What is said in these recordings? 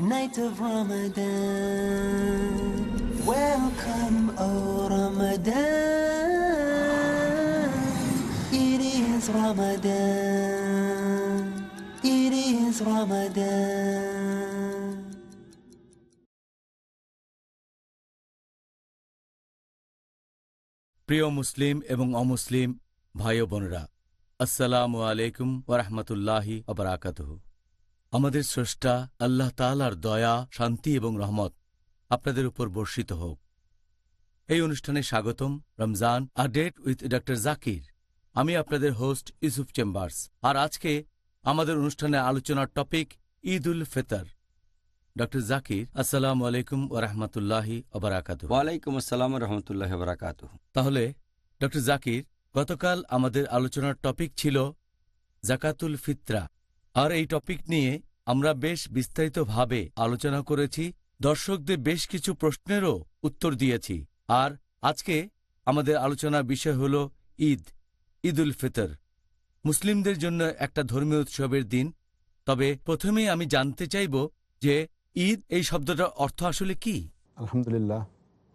Night of Ramadan. Welcome, O Ramadan. It is Ramadan. It is Ramadan. প্রিয় মুসলিম এবং অমুসলিম ভাই বোনেরা আসসালামু আলাইকুম ওরহমতুল্লাহি অবরাকাতহ আমাদের স্রষ্টা আল্লাহ তালার দয়া শান্তি এবং রহমত আপনাদের উপর বর্ষিত হোক। এই অনুষ্ঠানে স্বাগতম Ramzan a date with doctor Zakir. আমি আপনাদের হোস্ট ইউসুফ চেম্বার্স। আর আজকে আমাদের অনুষ্ঠানে আলোচনার টপিক ঈদ উল ফিতর। ডক্টর জাকির আসসালামু আলাইকুম ওরহমতুল্লাহি অবরাকাতহ ওয়ালাইকুম আসসালাম রহমতুল্লাহ বারাকাত তাহলে ডক্টর জাকির গতকাল আমাদের আলোচনার টপিক ছিল জাকাতুল ফিত্রা। আর এই টপিক নিয়ে আমরা বেশ বিস্তারিতভাবে আলোচনা করেছি। দর্শকদের বেশ কিছু প্রশ্নেরও উত্তর দিয়েছি। আর আজকে আমাদের আলোচনার বিষয় হল ঈদ ঈদ উল ফিতর। মুসলিমদের জন্য একটা ধর্মীয় উৎসবের দিন। তবে প্রথমেই আমি জানতে চাইব যে ঈদ এই শব্দটার অর্থ আসলে কি। আলহামদুলিল্লাহ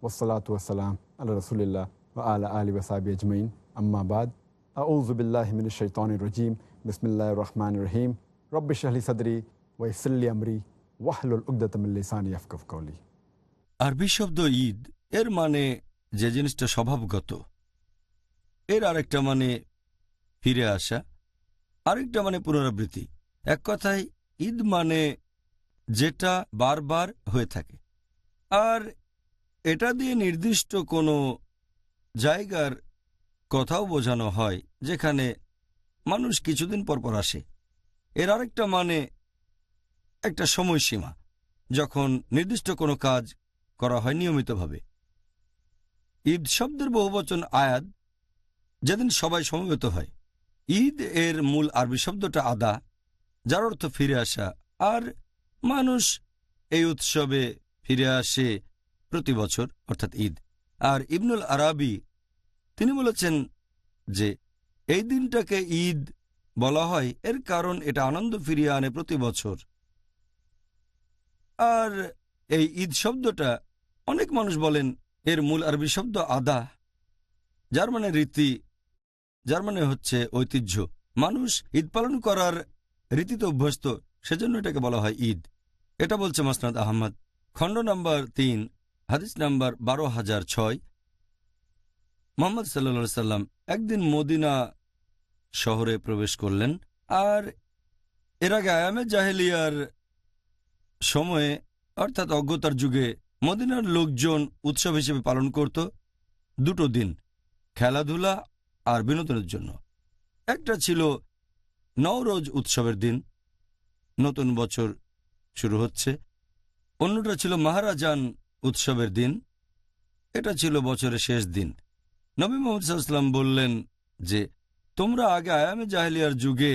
ওসালাত আল্লাহ রসুলিল্লাহ আলা আলী ওসাবি আজমাইন। আম্মাবাদ আউজুবিল্লাহমিন শৈতান রজিম। বিসমিল্লাহ রহমান রহিম। সদরি আফকফ আরবি শব্দ ঈদ, এর মানে যে জিনিসটা স্বভাবগত। এর আরেকটা মানে ফিরে আসা, আরেকটা মানে পুনরাবৃত্তি। এক কথায়, ঈদ মানে যেটা বারবার হয়ে থাকে। আর এটা দিয়ে নির্দিষ্ট কোনো জায়গার কথাও বোঝানো হয়, যেখানে মানুষ কিছুদিন পর পর আসে। এর আরেকটা মানে একটা সময়সীমা, যখন নির্দিষ্ট কোনো কাজ করা হয় নিয়মিতভাবে। ঈদ শব্দের বহুবচন আয়াদ যেদিন সবাই সমবেত হয়। ঈদ এর মূল আরবি শব্দটা আদা, যার অর্থ ফিরে আসা। আর মানুষ এই উৎসবে ফিরে আসে প্রতি বছর, অর্থাৎ ঈদ। আর ইবনুল আরাবি, তিনি বলেছেন যে, এই দিনটাকে ঈদ বলা হয়, এর কারণ এটা আনন্দ ফিরিয়ে আনে প্রতি বছর। আর এই ঈদ শব্দটা অনেক মানুষ বলেন, এর মূল আরবি শব্দ আদা, যার মানে রীতি, যার মানে হচ্ছে ঐতিহ্য। মানুষ ঈদ পালন করার রীতিতে অভ্যস্ত, সেজন্য এটাকে বলা হয় ঈদ। এটা বলছে মাসনাদ আহমদ। খণ্ড নম্বর তিন, হাদিস নম্বর বারো হাজার ছয়। মোহাম্মদ সাল্লা সাল্লাম একদিন মদিনা শহরে প্রবেশ করলেন। আর এর আগে আয়ামে জাহেলিয়ার সময়ে, অর্থাৎ অজ্ঞতার যুগে, মদিনার লোকজন উৎসব হিসেবে পালন করত দুটো দিন, খেলাধুলা আর বিনোদনের জন্য। একটা ছিল নওরোজ উৎসবের দিন, নতুন বছর শুরু হচ্ছে। অন্যটা ছিল মহারাজান উৎসবের দিন, এটা ছিল বছরের শেষ দিন। নবী মোহাম্মদ সাল্লাম বললেন যে তোমরা আগে আয়ামে জাহেলিয়ার যুগে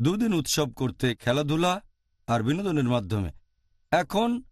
দুদিন উৎসব করতে খেলাধুলা আর বিনোদনের মাধ্যমে। এখন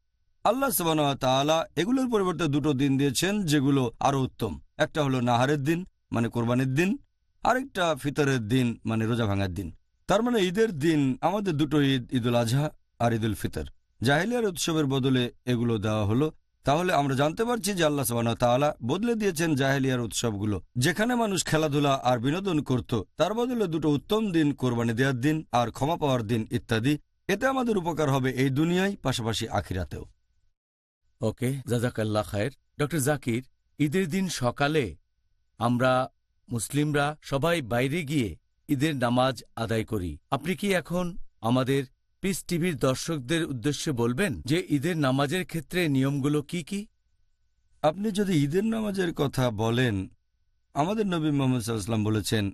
আল্লাহ তালা এগুলোর পরিবর্তে দুটো দিন দিয়েছেন যেগুলো আরও উত্তম। একটা হলো নাহারের দিন মানে কোরবানির দিন, আরেকটা ফিতরের দিন মানে রোজা ভাঙার দিন। তার মানে ঈদের দিন আমাদের দুটো ঈদ, ঈদুল আজহা আর ঈদুল ফিতর। জাহিলিয়ার উৎসবের বদলে এগুলো দেওয়া হলো। তাহলে আমরা জানতে পারছি যে আল্লাহ তালা বদলে দিয়েছেন জাহেলিয়ার উৎসবগুলো। যেখানে মানুষ খেলাধুলা আর বিনোদন করত, তার বদলে দুটো উত্তম দিন, কোরবানি দেওয়ার দিন আর ক্ষমা পাওয়ার দিন ইত্যাদি। এতে আমাদের উপকার হবে এই দুনিয়ায়, পাশাপাশি আখিরাতেও। ওকে জাজাকাল্লা খায়ের। ডক্টর জাকির, ঈদের দিন সকালে আমরা মুসলিমরা সবাই বাইরে গিয়ে ঈদের নামাজ আদায় করি। আপনি কি এখন আমাদের পিস টিভির দর্শকদের উদ্দেশ্যে বলবেন যে ঈদের নামাজের ক্ষেত্রে নিয়মগুলো কি কি? আপনি যদি ঈদের নামাজের কথা বলেন, আমাদের নবী মোহাম্মদ সাল্লাম বলেছেন,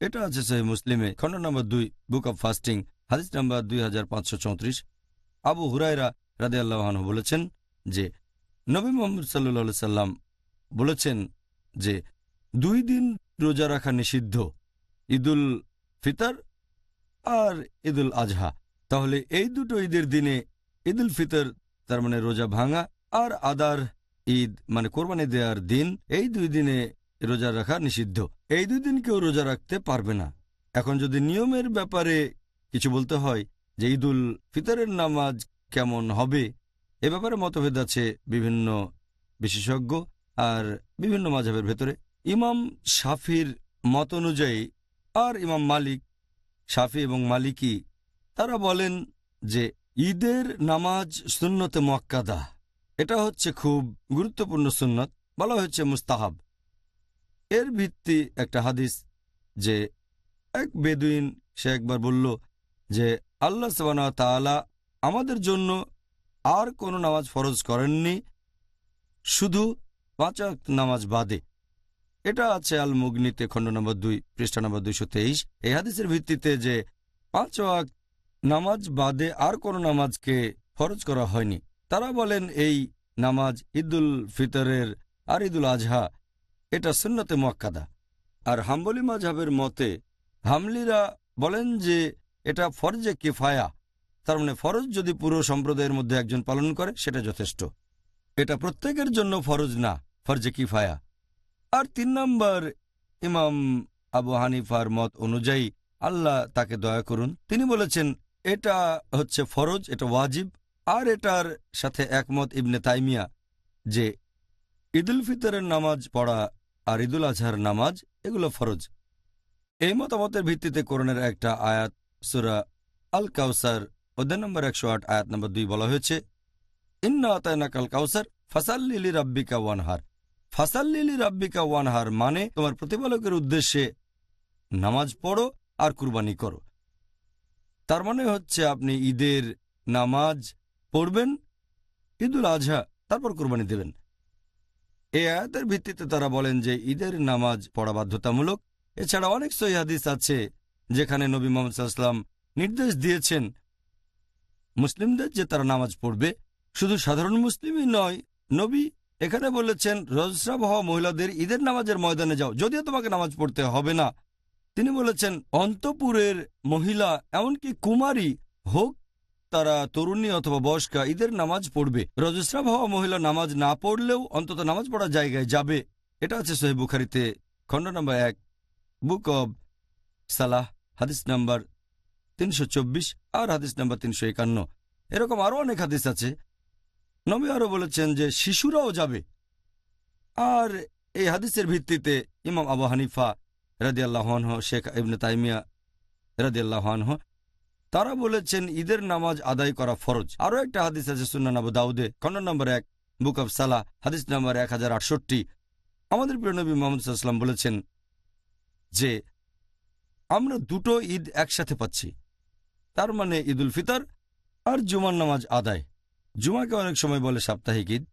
এটা আছে সহি মুসলিমে, খণ্ড নম্বর দুই, বুক অব ফাস্টিং, হাদিস নম্বর দুই হাজার পাঁচশো চৌত্রিশ। আবু হুরায়রা রাদে আল্লাহান বলেছেন যে, নবী মোহাম্মদ সাল্লু সাল্লাম বলেছেন যে, দুই দিন রোজা রাখা নিষিদ্ধ, ঈদুল ফিতর আর ঈদুল আজহা। তাহলে এই দুটো ঈদের দিনে ঈদুল ফিতর, তার মানে রোজা ভাঙা আর আদার ঈদ মানে কোরবানি দেওয়ার দিন, এই দুই দিনে রোজা রাখা নিষিদ্ধ। এই দুই দিন কেউ রোজা রাখতে পারবে না। এখন যদি নিয়মের ব্যাপারে কিছু বলতে হয় যে ঈদুল ফিতরের নামাজ কেমন হবে, এ ব্যাপারে মতভেদ আছে বিভিন্ন বিশেষজ্ঞ আর বিভিন্ন মাঝহের ভেতরে। ইমাম শাফির মত অনুযায়ী আর ইমাম মালিক, শাফি এবং মালিকি তারা বলেন যে ঈদের নামাজ সুন্নতে মক্কাদা এটা হচ্ছে খুব গুরুত্বপূর্ণ সুন্নত, বলা হচ্ছে মুস্তাহাব। এর ভিত্তি একটা হাদিস যে এক বেদুইন, সে একবার বলল যে, আল্লাহ সবানা তাআলা আমাদের জন্য আর কোনো নামাজ ফরজ করেননি, শুধু পাঁচ নামাজ বাদে। এটা আছে আল মুগনিতে খণ্ড নম্বর দুই, পৃষ্ঠা নম্বর দুইশো তেইশ। এই হাদিসের ভিত্তিতে যে পাঁচ ওয়াক্ত নামাজ বাদে আর কোনো নামাজকে ফরজ করা হয়নি। তারা বলেন, এই নামাজ ঈদুল ফিতরের আর ঈদুল আজহা, এটা সুন্নতে মক্কাদা আর হাম্বলি মাঝহাবের মতে, হামলিরা বলেন যে এটা ফরজে কিফায়া। তার মানে ফরজ যদি পুরো সম্প্রদায়ের মধ্যে একজন পালন করে, সেটা যথেষ্ট। এটা প্রত্যেকের জন্য ফরজ না, ফরজে কিফায়া। আর তিন নম্বর, ইমাম আবু হানিফার মত অনুযায়ী আল্লাহ তাকে দয়া করুন। তিনি বলেছেন এটা হচ্ছে ফরজ, এটা ওয়াজিব, আর এটার সাথে একমত ইবনে তাইমিয়া যে ঈদুল ফিতরের নামাজ পড়া আর ঈদুল আজহার নামাজ, এগুলো ফরজ। এই মতামতের ভিত্তিতে করণের একটা আয়াত, সুরা আল কাউসার অধ্যায় নম্বর একশো আট, আয়াত নম্বর দুই বলা হয়েছে, ইন্না আতায়না কাল কাউসার ফাসাল্লিলি রাব্বিকা ওয়ানহার। ফাসাল্লিলি রাব্বিকা ওয়ানহার মানে তোমার প্রতিপালকের উদ্দেশ্যে নামাজ পড়ো আর কুরবানি করো। তার মানে হচ্ছে আপনি ঈদের নামাজ পড়বেন, ঈদুল আজহা তারপর কোরবানি দেবেন। এ আয়াতের ভিত্তিতে তারা বলেন যে ঈদের নামাজ পড়া বাধ্যতামূলক। এছাড়া অনেক সহি হাদিস আছে যেখানে নবী মোহাম্মদ সাল্লাম নির্দেশ দিয়েছেন মুসলিমদের যে তারা নামাজ পড়বে। শুধু সাধারণ মুসলিমই নয়, নবী এখানে বলেছেন রজস্রাব হওয়া মহিলাদের ঈদের নামাজের ময়দানে যাও, যদিও তোমাকে নামাজ পড়তে হবে না। তিনি বলেছেন, অন্তপুরের মহিলা, এমনকি কুমারী হোক, তারা তরুণী অথবা বয়স্কা, ঈদের নামাজ পড়বে। রজস্রাব হওয়া মহিলা নামাজ না পড়লেও অন্তত নামাজ পড়ার জায়গায় যাবে। এটা আছে সোহেব বুখারিতে, খণ্ড নম্বর এক, বুক অব সালাহ, হাদিস নাম্বার তিনশো চব্বিশ আর হাদিস নাম্বার তিনশো একান্ন। এরকম আরও অনেক হাদিস আছে। নবী আরও বলেছেন যে, শিশুরাও যাবে। আর এই হাদিসের ভিত্তিতে ইমাম আবু হানিফা রাদি শেখ ইবনে তাইমিয়া রাদি তারা বলেছেন, ঈদের নামাজ আদায় করা ফরজ। আরও একটা হাদিস আছে সুন্নান আবু দাউদে খণ্ড নম্বর এক, বুক অব সালাহ, হাদিস নম্বর এক হাজার আটষট্টি। আমাদের প্রিয় নবী মোহাম্মদ সাল্লাম বলেছেন যে, আমরা দুটো ঈদ একসাথে পাচ্ছি। তার মানে ঈদুল ফিতর আর জুমার নামাজ আদায়। জুমাকে অনেক সময় বলে সাপ্তাহিক ঈদ।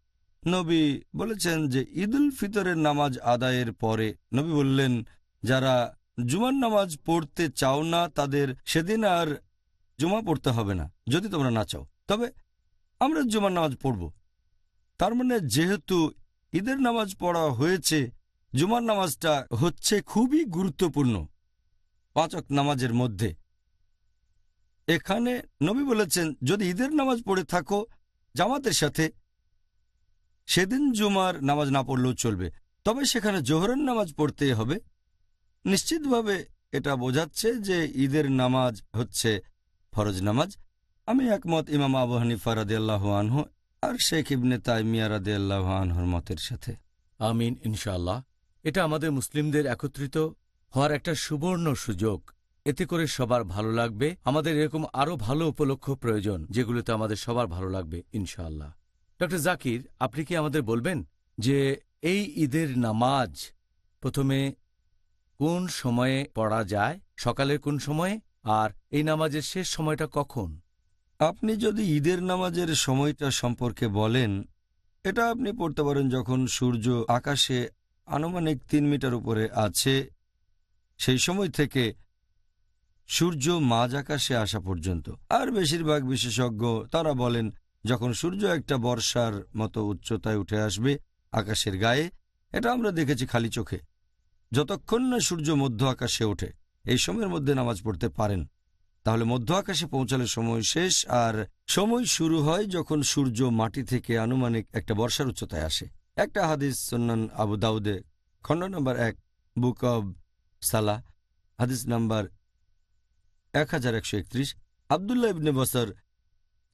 নবী বলেছেন যে, ঈদুল ফিতরের নামাজ আদায়ের পরে নবী বললেন যারা জুমার নামাজ পড়তে চাও না, তাদের সেদিন আর জুমা পড়তে হবে না, যদি তোমরা না চাও। তবে আমরা জুমার নামাজ পড়ব। তার মানে যেহেতু ঈদের নামাজ পড়া হয়েছে, জুমার নামাজটা হচ্ছে খুবই গুরুত্বপূর্ণ পাঁচক নামাজের মধ্যে। এখানে নবী বলেছেন, যদি ঈদের নামাজ পড়ে থাকো জামাতের সাথে, সেদিন জুমার নামাজ না পড়লেও চলবে। তবে সেখানে জোহরের নামাজ পড়তেই হবে। নিশ্চিতভাবে এটা বোঝাচ্ছে যে ঈদের নামাজ হচ্ছে ফরজ নামাজ। আমি একমত ইমাম আবু হানিফা রাদে আল্লাহ আনহু আর শেখ ইবনে তাইমিয়া রাদে আল্লাহ আনহুর মতের সাথে। আমিন, ইনশাআল্লাহ। এটা আমাদের মুসলিমদের একত্রিত হওয়ার একটা সুবর্ণ সুযোগ। এতে করে সবার ভালো লাগবে। আমাদের এরকম আরও ভালো উপলক্ষ প্রয়োজন যেগুলোতে আমাদের সবার ভালো লাগবে, ইনশাআল্লাহ। ডক্টর জাকির, আপনি কি আমাদের বলবেন যে এই ঈদের নামাজ প্রথমে কোন সময়ে পড়া যায়, সকালের কোন সময়ে, আর এই নামাজের শেষ সময়টা কখন? আপনি যদি ঈদের নামাজের সময়টা সম্পর্কে বলেন, এটা আপনি পড়তে পারেন যখন সূর্য আকাশে আনুমানিক তিন মিটার উপরে আছে, সেই সময় থেকে সূর্য মাঝ আকাশে আসা পর্যন্ত। আর বেশিরভাগ বিশেষজ্ঞ তারা বলেন, যখন সূর্য একটা বর্ষার মতো উচ্চতায় উঠে আসবে আকাশের গায়ে, এটা আমরা দেখেছি খালি চোখে। যতক্ষণ না সূর্য মধ্য আকাশে ওঠে, এই সময়ের মধ্যে নামাজ পড়তে পারেন। তাহলে মধ্য আকাশে পৌঁছালে সময় শেষ, আর সময় শুরু হয় যখন সূর্য মাটি থেকে আনুমানিক একটা বর্ষার উচ্চতায় আসে। একটা হাদিস সন্নান আবু দাউদে, খণ্ড নম্বর এক, বুক অব সালা হাদিস নাম্বার এক হাজার একশো একত্রিশ। আবদুল্লাহ ইবনে বসর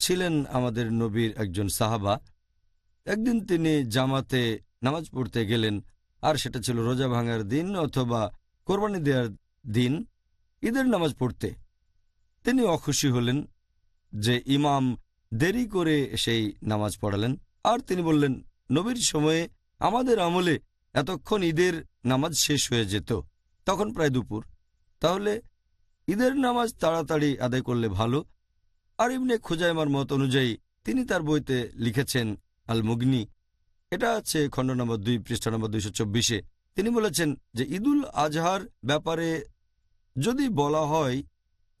ছিলেন আমাদের নবীর একজন সাহাবা। একদিন তিনি জামাতে নামাজ পড়তে গেলেন আর সেটা ছিল রোজা ভাঙার দিন অথবা কোরবানি দেওয়ার দিন, ঈদের নামাজ পড়তে। তিনি অখুশি হলেন যে ইমাম দেরি করে সেই নামাজ পড়ালেন। আর তিনি বললেন, নবীর সময়ে আমাদের আমলে এতক্ষণ ঈদের নামাজ শেষ হয়ে যেত। তখন প্রায় দুপুর। তাহলে ঈদের নামাজ তাড়াতাড়ি আদায় করলে ভালো। আর এমনি খোজাইমার মত অনুযায়ী তিনি তার বইতে লিখেছেন আল মুগনি এটা আছে খণ্ড নম্বর দুই, পৃষ্ঠা নম্বর দুইশো চব্বিশে। তিনি বলেছেন যে ঈদুল আজহার ব্যাপারে যদি বলা হয়,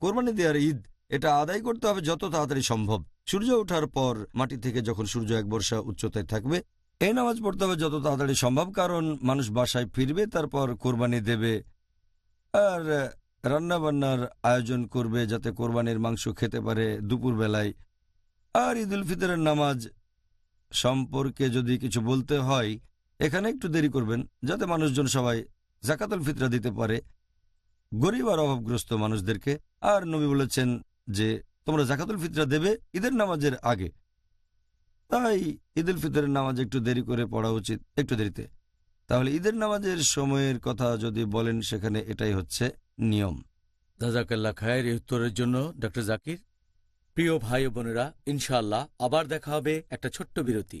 কোরবানি দেওয়ার ঈদ, এটা আদায় করতে হবে যত তাড়াতাড়ি সম্ভব। সূর্য ওঠার পর মাটি থেকে যখন সূর্য এক বর্ষা উচ্চতায় থাকবে এই নামাজ পড়তে হবে যত তাড়াতাড়ি সম্ভব, কারণ মানুষ বাসায় ফিরবে, তারপর কোরবানি দেবে। আর রান্নাবান্নার আয়োজন করবে যাতে কোরবানির মাংস খেতে পারে দুপুরবেলায়। আর ঈদুল ফিতরের নামাজ সম্পর্কে যদি কিছু বলতে হয়, এখানে একটু দেরি করবেন, যাতে মানুষজন সবাই জাকাতুল ফিতরা দিতে পারে। গরিব আর অভাবগ্রস্ত মানুষদেরকে, আর নবী বলেছেন যে, তোমরা জাকাতুল ফিতরা দেবে ঈদের নামাজের আগে। তাই ঈদ উল ফিতরের নামাজ একটু দেরি করে পড়া উচিত, একটু দেরিতে। তাহলে ঈদের নামাজের সময়ের কথা যদি বলেন, সেখানে এটাই হচ্ছে নিয়ম। জাজাকাল্লা খায়ের উত্তরের জন্য ডক্টর জাকির প্রিয় ভাই বোনেরা ইনশাল্লাহ আবার দেখা হবে একটা ছোট্ট বিরতি.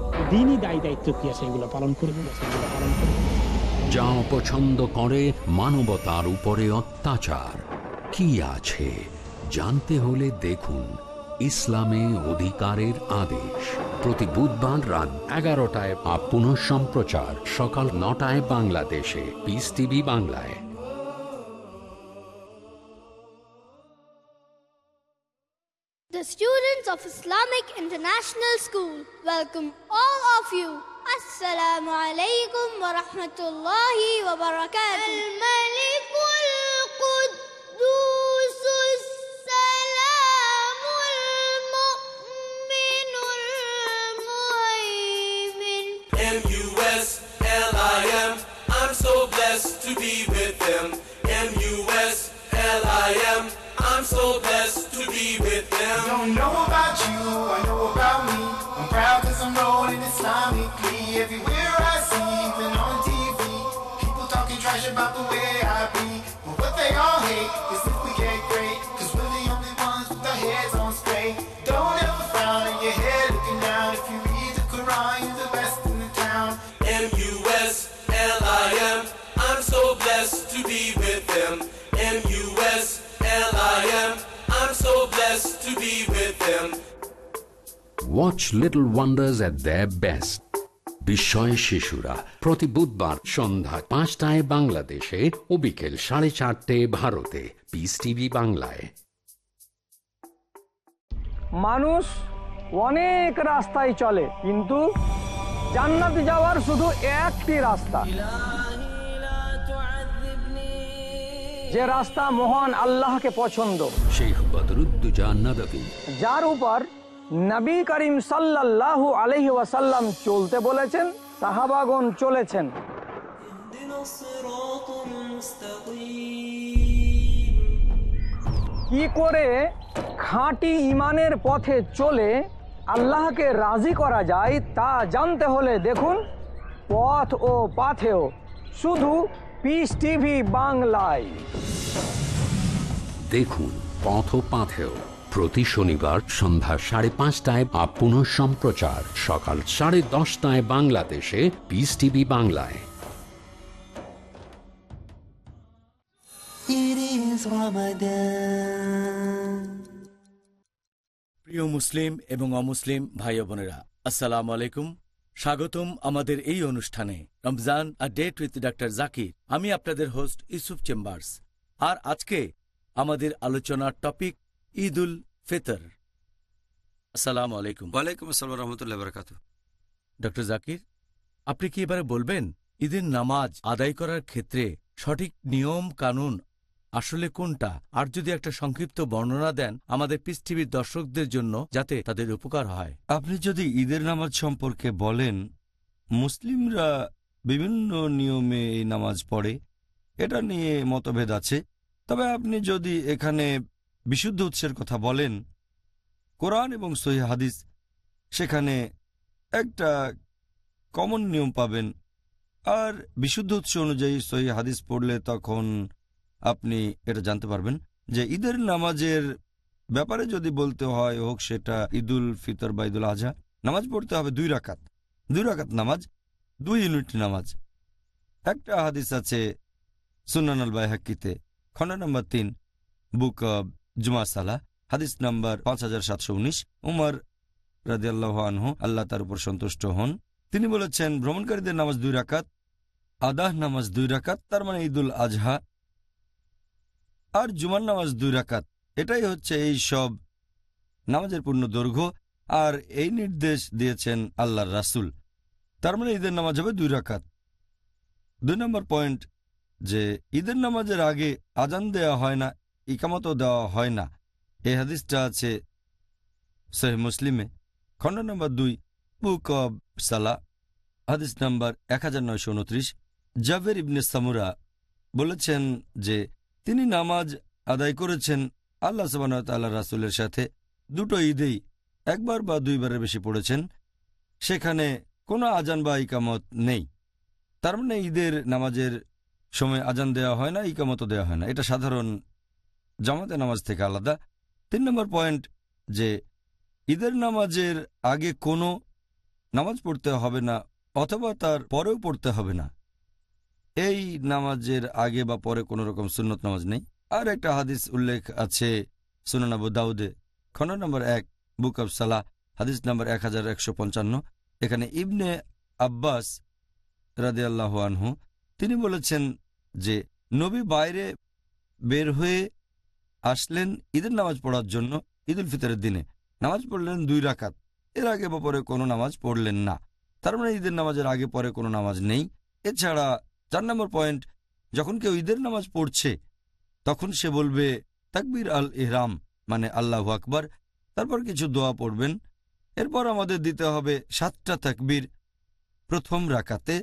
দিনই দায় দায়িত্ব কি আছে এগুলো পালন করব যা অপছন্দ করে মানবতার উপরে অত্যাচার। কি আছে? জানতে হলে দেখুন ইসলামে অধিকারের আদেশ। প্রতি বুধবার রাত এগারোটায় পুনঃ সম্প্রচার সকাল নটায় বাংলাদেশে। পিস টিভি বাংলায়। The students of Islamic International School welcome all of you. Assalamu alaikum wa rahmatullahi wa barakatuh. الملك القدوس السلام المؤمن المهيمن M-U-S-L-I-M. I'm so blessed to be with them. M-U-S-L-I-M. I'm so blessed to be with them. Don't know about you, I know about me. I'm proud cause I'm rolling Islamically. Everywhere I see, even on TV. People talking trash about the way them. Watch little wonders at the best বিস্ময় শিশুরা প্রতি বুধবার সন্ধ্যা পাঁচটায় বাংলাদেশে ও বিকেল সাড়ে চারটে ভারতে। পিস টিভি বাংলায়। মানুষ অনেক রাস্তায় চলে কিন্তু জান্নাতে যাওয়ার শুধু একটি রাস্তা। যে রাস্তা মহান আল্লাহকে পছন্দ। শেখ যার উপর নবী করিম সাল্লাল্লাহু আলহি ওয়াসাল্লাম চলতে বলেছেন সাহাবাগন চলেছেন। কি করে খাঁটি ইমানের পথে চলে আল্লাহকে রাজি করা যায় তা জানতে হলে দেখুন পথ ও পাথেও। শুধু পিস টিভি বাংলায় দেখুন পথ পাথেও। প্রতি শনিবার সন্ধ্যা সাড়ে পাঁচটায় বা পুনঃ সম্প্রচার। সকাল সাড়ে দশটায় বাংলাদেশে পিস টিভি বাংলায়. প্রিয় মুসলিম এবং অমুসলিম ভাই বোনেরা আসসালামু আলাইকুম। স্বাগতম আমাদের এই অনুষ্ঠানে। Ramzan a date with doctor Zakir আমি আপনাদের হোস্ট ইউসুফ চেম্বার্স আর আজকে আমাদের আলোচনার টপিক ঈদ উল ফিতর। আসসালামু আলাইকুম। ওয়ালাইকুম আসসালাম রহমতুল্লাহ বরকাত ডক্টর জাকির আপনি কি এবারে বলবেন ঈদের নামাজ আদায় করার ক্ষেত্রে সঠিক নিয়ম কানুন আসলে কোনটা? আর যদি একটা সংক্ষিপ্ত বর্ণনা দেন আমাদের পৃথিবীর দর্শকদের জন্য, যাতে তাদের উপকার হয়। আপনি যদি ঈদের নামাজ সম্পর্কে বলেন, মুসলিমরা বিভিন্ন নিয়মে এই নামাজ পড়ে। এটা নিয়ে মতভেদ আছে। তবে আপনি যদি এখানে বিশুদ্ধ উৎসের কথা বলেন, কোরআন এবং সহি হাদিস, সেখানে একটা কমন নিয়ম পাবেন। আর বিশুদ্ধ উৎস অনুযায়ী সহি হাদিস পড়লে তখন আপনি এটা জানতে পারবেন যে ঈদের নামাজের ব্যাপারে যদি বলতে হয়, হোক সেটা ঈদুল ফিতর বা ঈদুল আজহা, নামাজ পড়তে হবে দুই রাকাত। দুই রাকাত নামাজ, দুই ইউনিট নামাজ। একটা হাদিস আছে সুনানাল বাইহাক্কিতে, খন্ড নম্বর তিন, বুক অব জুমা সালা হাদিস নাম্বার পাঁচ হাজার সাতশো উনিশ। উমর রাজিয়াল্লাহ আনহু, আল্লাহ তার উপর সন্তুষ্ট হন। তিনি বলেছেন, ভ্রমণকারীদের নামাজ দুই রাকাত, আদাহ নামাজ দুই রাকাত, তার মানে ঈদুল আজহা আর জুমার নামাজ দুই রাকাত। এটাই হচ্ছে এই সব নামাজের পূর্ণ দৈর্ঘ্য আর এই নির্দেশ দিয়েছেন আল্লাহর রাসুল। তার মানে ঈদের নামাজ হবে দুই রাকাত। দুই নম্বর পয়েন্ট যে ঈদের নামাজের আগে আজান দেওয়া হয় না, ইকামতও দেওয়া হয় না। এই হাদিসটা আছে সহি মুসলিমে। খণ্ড নম্বর দুই, বুক অব সালা হাদিস নম্বর এক হাজার নয়শো উনত্রিশ। জাভের ইবনে সামুরা বলেছেন যে তিনি নামাজ আদায় করেছেন আল্লাহ সবান্লাহ রাসুলের সাথে। দুটো ঈদেই একবার বা দুইবারের বেশি পড়েছেন। সেখানে কোনো আজান বা ইকামত নেই। তার মানে ঈদের নামাজের সময় আজান দেওয়া হয় না, ইকামতও দেওয়া হয় না। এটা সাধারণ জামাতে নামাজ থেকে আলাদা। তিন নম্বর পয়েন্ট যে ঈদের নামাজের আগে কোনো নামাজ পড়তে হবে না অথবা তার পরেও পড়তে হবে না। এই নামাজের আগে বা পরে কোনো রকম সুন্নত নামাজ নেই। আর একটা হাদিস উল্লেখ আছে সুনানাবু দাউদে, খন্ড নম্বর এক, বুক অব সালাহ, হাদিস নম্বর এক হাজার একশো পঞ্চান্ন। এখানে ইবনে আব্বাস রাদে আল্লাহ আনহু, তিনি বলেছেন যে, নবী বাইরে বের হয়ে আসলেন ঈদের নামাজ পড়ার জন্য ঈদুল ফিতরের দিনে। নামাজ পড়লেন দুই রাকাত। এর আগে বা পরে কোনো নামাজ পড়লেন না। তার মানে ঈদের নামাজের আগে পরে কোনো নামাজ নেই। এছাড়া চার নম্বর পয়েন্ট যখন কেউ ঈদের নামাজ পড়ছে, তখন সে বলবে, তাকবির আল ইহরাম মানে আল্লাহ আকবার। তারপর কিছু দোয়া পড়বেন। এরপর আমাদের দিতে হবে সাতটা তাকবির। প্রথম রাকাতে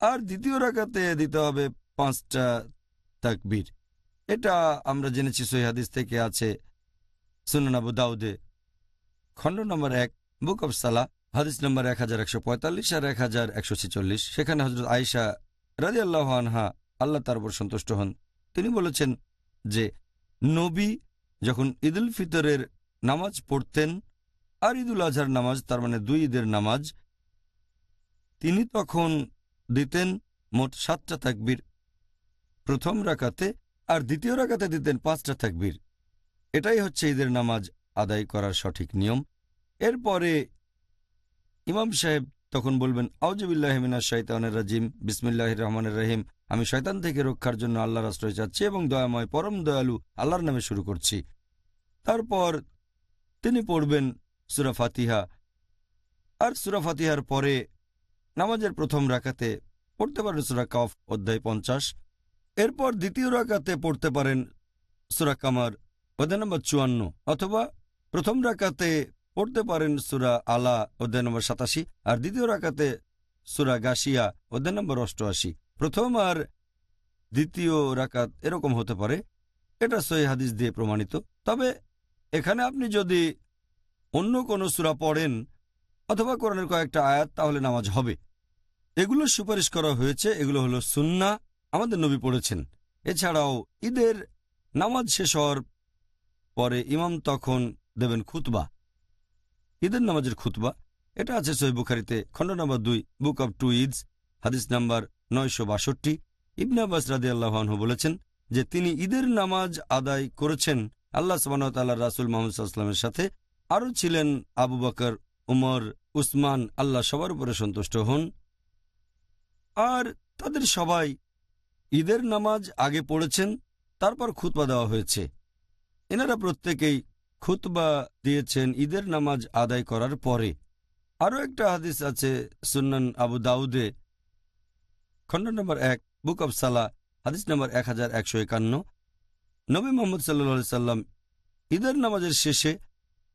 আর দ্বিতীয় রাকাতে দিতে হবে পাঁচটা তাকবির। এটা আমরা জেনেছি সৈহাদিস থেকে আছে সুনানাবু দাউদে। খণ্ড নম্বর এক, বুক অব সালা হাদিস নম্বর এক হাজার একশো পঁয়তাল্লিশ আর এক হাজার একশো ছেচল্লিশ। সেখানে হজরত আয়সা রাজি আল্লাহ আনহা আল্লাহ তার উপর সন্তুষ্ট হন। তিনি বলেছেন যে, নবী যখন ঈদ উল ফিতরের নামাজ পড়তেন আর ঈদুল আজহার নামাজ, তার মানে দুই ঈদের নামাজ, তিনি তখন দিতেন মোট সাতটা তাকবির। প্রথম রাকাতে আর দ্বিতীয় রাকাতে দিতেন পাঁচটা তাকবির। এটাই হচ্ছে ঈদের নামাজ আদায় করার সঠিক নিয়ম। এরপরে ইমাম সাহেব তখন বলবেন আউজবিল্লাহমিনা শৈতানের রাজিম বিসমিল্লাহ রহমানের রহিম, আমি শয়তান থেকে রক্ষার জন্য আল্লাহর আশ্রয় চাচ্ছি এবং দয়াময় পরম দয়ালু আল্লাহর নামে শুরু করছি। তারপর তিনি পড়বেন সুরা ফাতিহা। আর সুরা ফাতিহার পরে নামাজের প্রথম রাখাতে পড়তে পারেন সুরা কফ অধ্যায় পঞ্চাশ। এরপর দ্বিতীয় রাকাতে পড়তে পারেন সুরা কামার অধ্যায় নম্বর চুয়ান্ন। অথবা প্রথম রাকাতে পড়তে পারেন সুরা আলা অধ্যায় নম্বর সাতাশি, আর দ্বিতীয় রাকাতে সুরা গাশিয়া অধ্যায় নম্বর অষ্টআশি। প্রথম আর দ্বিতীয় রাকাত এরকম হতে পারে। এটা সহি হাদিস দিয়ে প্রমাণিত। তবে এখানে আপনি যদি অন্য কোনো সুরা পড়েন অথবা কোরআনের কয়েকটা আয়াত, তাহলে নামাজ হবে। এগুলো সুপারিশ করা হয়েছে। এগুলো হলো সুন্না, আমাদের নবী পড়েছেন। এছাড়াও ঈদের নামাজ শেষ হওয়ার পরে ইমাম তখন দেবেন খুতবা। ঈদের নামাজের খুতবা, এটা আছে সহি বুখারিতে, খণ্ড নম্বর দুই, বুক অব টু ইদস হাদিস নাম্বার নয়শো বাষট্টি। ইবনে আব্বাস রাদি আল্লাহানহু বলেছেন যে তিনি ঈদের নামাজ আদায় করেছেন আল্লাহ সাবানতাল্লাহ রাসুল মোহাম্মদ সাল্লামের সাথে। আরও ছিলেন আবু বকর, উমর, উসমান, আল্লাহ সবার উপরে সন্তুষ্ট হন। আর তাদের সবাই ঈদের নামাজ আগে পড়েছেন, তারপর খুতবা দেওয়া হয়েছে। এনারা প্রত্যেকেই খুতবা দিয়েছেন ঈদের নামাজ আদায় করার পরে। আরও একটা হাদিস আছে সুন্নান আবু দাউদে। খণ্ড নম্বর এক, বুক অব সালা হাদিস নম্বর এক হাজার একশো একান্ন। নবী মোহাম্মদ সাল্লা সাল্লাম ঈদের নামাজের শেষে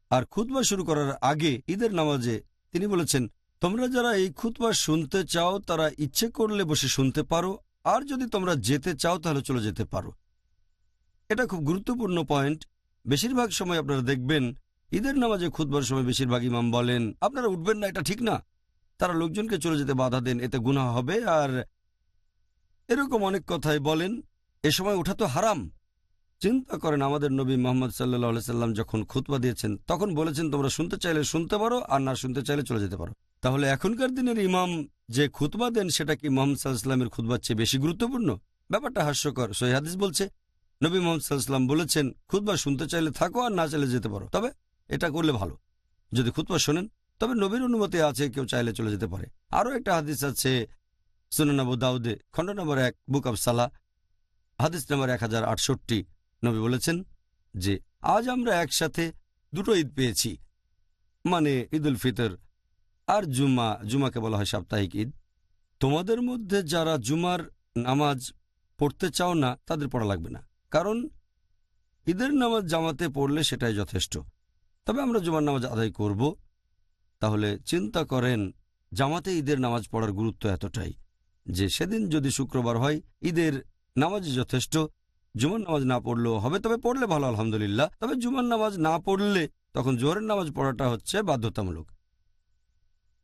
আর খুতবা শুরু করার আগে ঈদের নামাজে তিনি বলেছেন, তোমরা যারা এই খুতবা শুনতে চাও, তারা ইচ্ছে করলে বসে শুনতে পারো, আর যদি তোমরা যেতে চাও, তাহলে চলে যেতে পারো। এটা খুব গুরুত্বপূর্ণ পয়েন্ট। বেশিরভাগ সময় আপনারা দেখবেন, ঈদের নামাজে খুতবার সময় বেশিরভাগ ইমাম বলেন, আপনারা উঠবেন না, এটা ঠিক না। তারা লোকজনকে চলে যেতে বাধা দেন, এতে গুনাহ হবে। আর এরকম অনেক কথাই বলেন, এ সময় ওঠা তো হারাম। চিন্তা করেন, আমাদের নবী মোহাম্মদ সাল্লাহ সাল্লাম যখন খুতবা দিয়েছেন, তখন বলেছেন, তোমরা শুনতে চাইলে শুনতে পারো, আর না শুনতে চাইলে চলে যেতে পারো। তাহলে এখনকার দিনের ইমাম যে খুতবা দেন, সেটা কি মোহাম্মদ সাল্লাহামের খুতবার চেয়ে বেশি গুরুত্বপূর্ণ? ব্যাপারটা হাস্যকর। সহিহাদিস বলছে নবী মোহাম্মদ সাল্লাম বলেছেন, খুতবা শুনতে চাইলে থাকো আর না চাইলে যেতে পারো। তবে এটা করলে ভালো। যদি খুতবা শোনেন, তবে নবীর অনুমতি আছে, কেউ চাইলে চলে যেতে পারে। আরও একটা হাদিস আছে সুনানাবু দাউদে, খণ্ড নম্বর এক, বুক অব সালা, হাদিস নম্বর এক হাজার আটষট্টি। নবী বলেছেন যে, আজ আমরা একসাথে দুটো ঈদ পেয়েছি মানে ঈদ উল ফিতর আর জুমা জুমাকে বলা হয় সাপ্তাহিক ঈদ। তোমাদের মধ্যে যারা জুমার নামাজ পড়তে চাও না, তাদের পড়া লাগবে না। কারণ ঈদের নামাজ জামাতে পড়লে সেটাই যথেষ্ট। তবে আমরা জুমার নামাজ আদায় করব। তাহলে চিন্তা করেন, জামাতে ঈদের নামাজ পড়ার গুরুত্ব এতটাই যে সেদিন যদি শুক্রবার হয়, ঈদের নামাজই যথেষ্ট। জুমার নামাজ না পড়লেও হবে, তবে পড়লে ভালো, আলহামদুলিল্লাহ। তবে জুমার নামাজ না পড়লে তখন জোহরের নামাজ পড়াটা হচ্ছে বাধ্যতামূলক।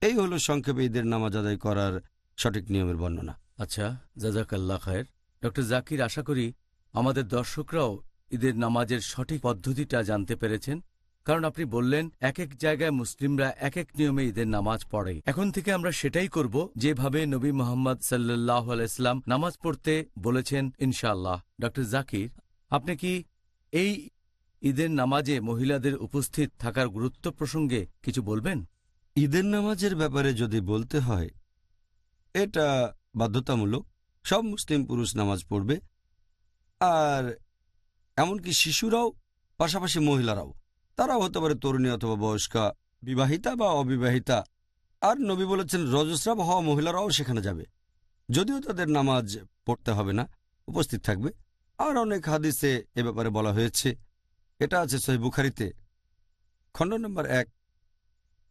এই হলো সংক্ষেপে ঈদের নামাজ আদায় করার সঠিক নিয়মের বর্ণনা। আচ্ছা জাজাকাল্লা খায়ের। ডক্টর জাকির, আশা করি আমাদের দর্শকরাও ঈদের নামাজের সঠিক পদ্ধতিটা জানতে পেরেছেন। কারণ আপনি বললেন এক এক জায়গায় মুসলিমরা এক এক নিয়মে ঈদের নামাজ পড়ে। এখন থেকে আমরা সেটাই করব যেভাবে নবী মোহাম্মদ সাল্লাহ আলাইসলাম নামাজ পড়তে বলেছেন ইনশাআল্লাহ। ডক্টর জাকির, আপনি কি এই ঈদের নামাজে মহিলাদের উপস্থিত থাকার গুরুত্ব প্রসঙ্গে কিছু বলবেন? ঈদের নামাজের ব্যাপারে যদি বলতে হয়, এটা বাধ্যতামূলক। সব মুসলিম পুরুষ নামাজ পড়বে আর এমনকি শিশুরাও, পাশাপাশি মহিলারাও। তারাও হতে পারে তরুণী অথবা বয়স্কা, বিবাহিতা বা অবিবাহিতা। আর নবী বলেছেন, রজস্রাব হওয়া মহিলারাও সেখানে যাবে। যদিও তাদের নামাজ পড়তে হবে না, উপস্থিত থাকবে। আর অনেক হাদিসে এ ব্যাপারে বলা হয়েছে। এটা আছে সহি বুখারিতে। খণ্ড নম্বর এক,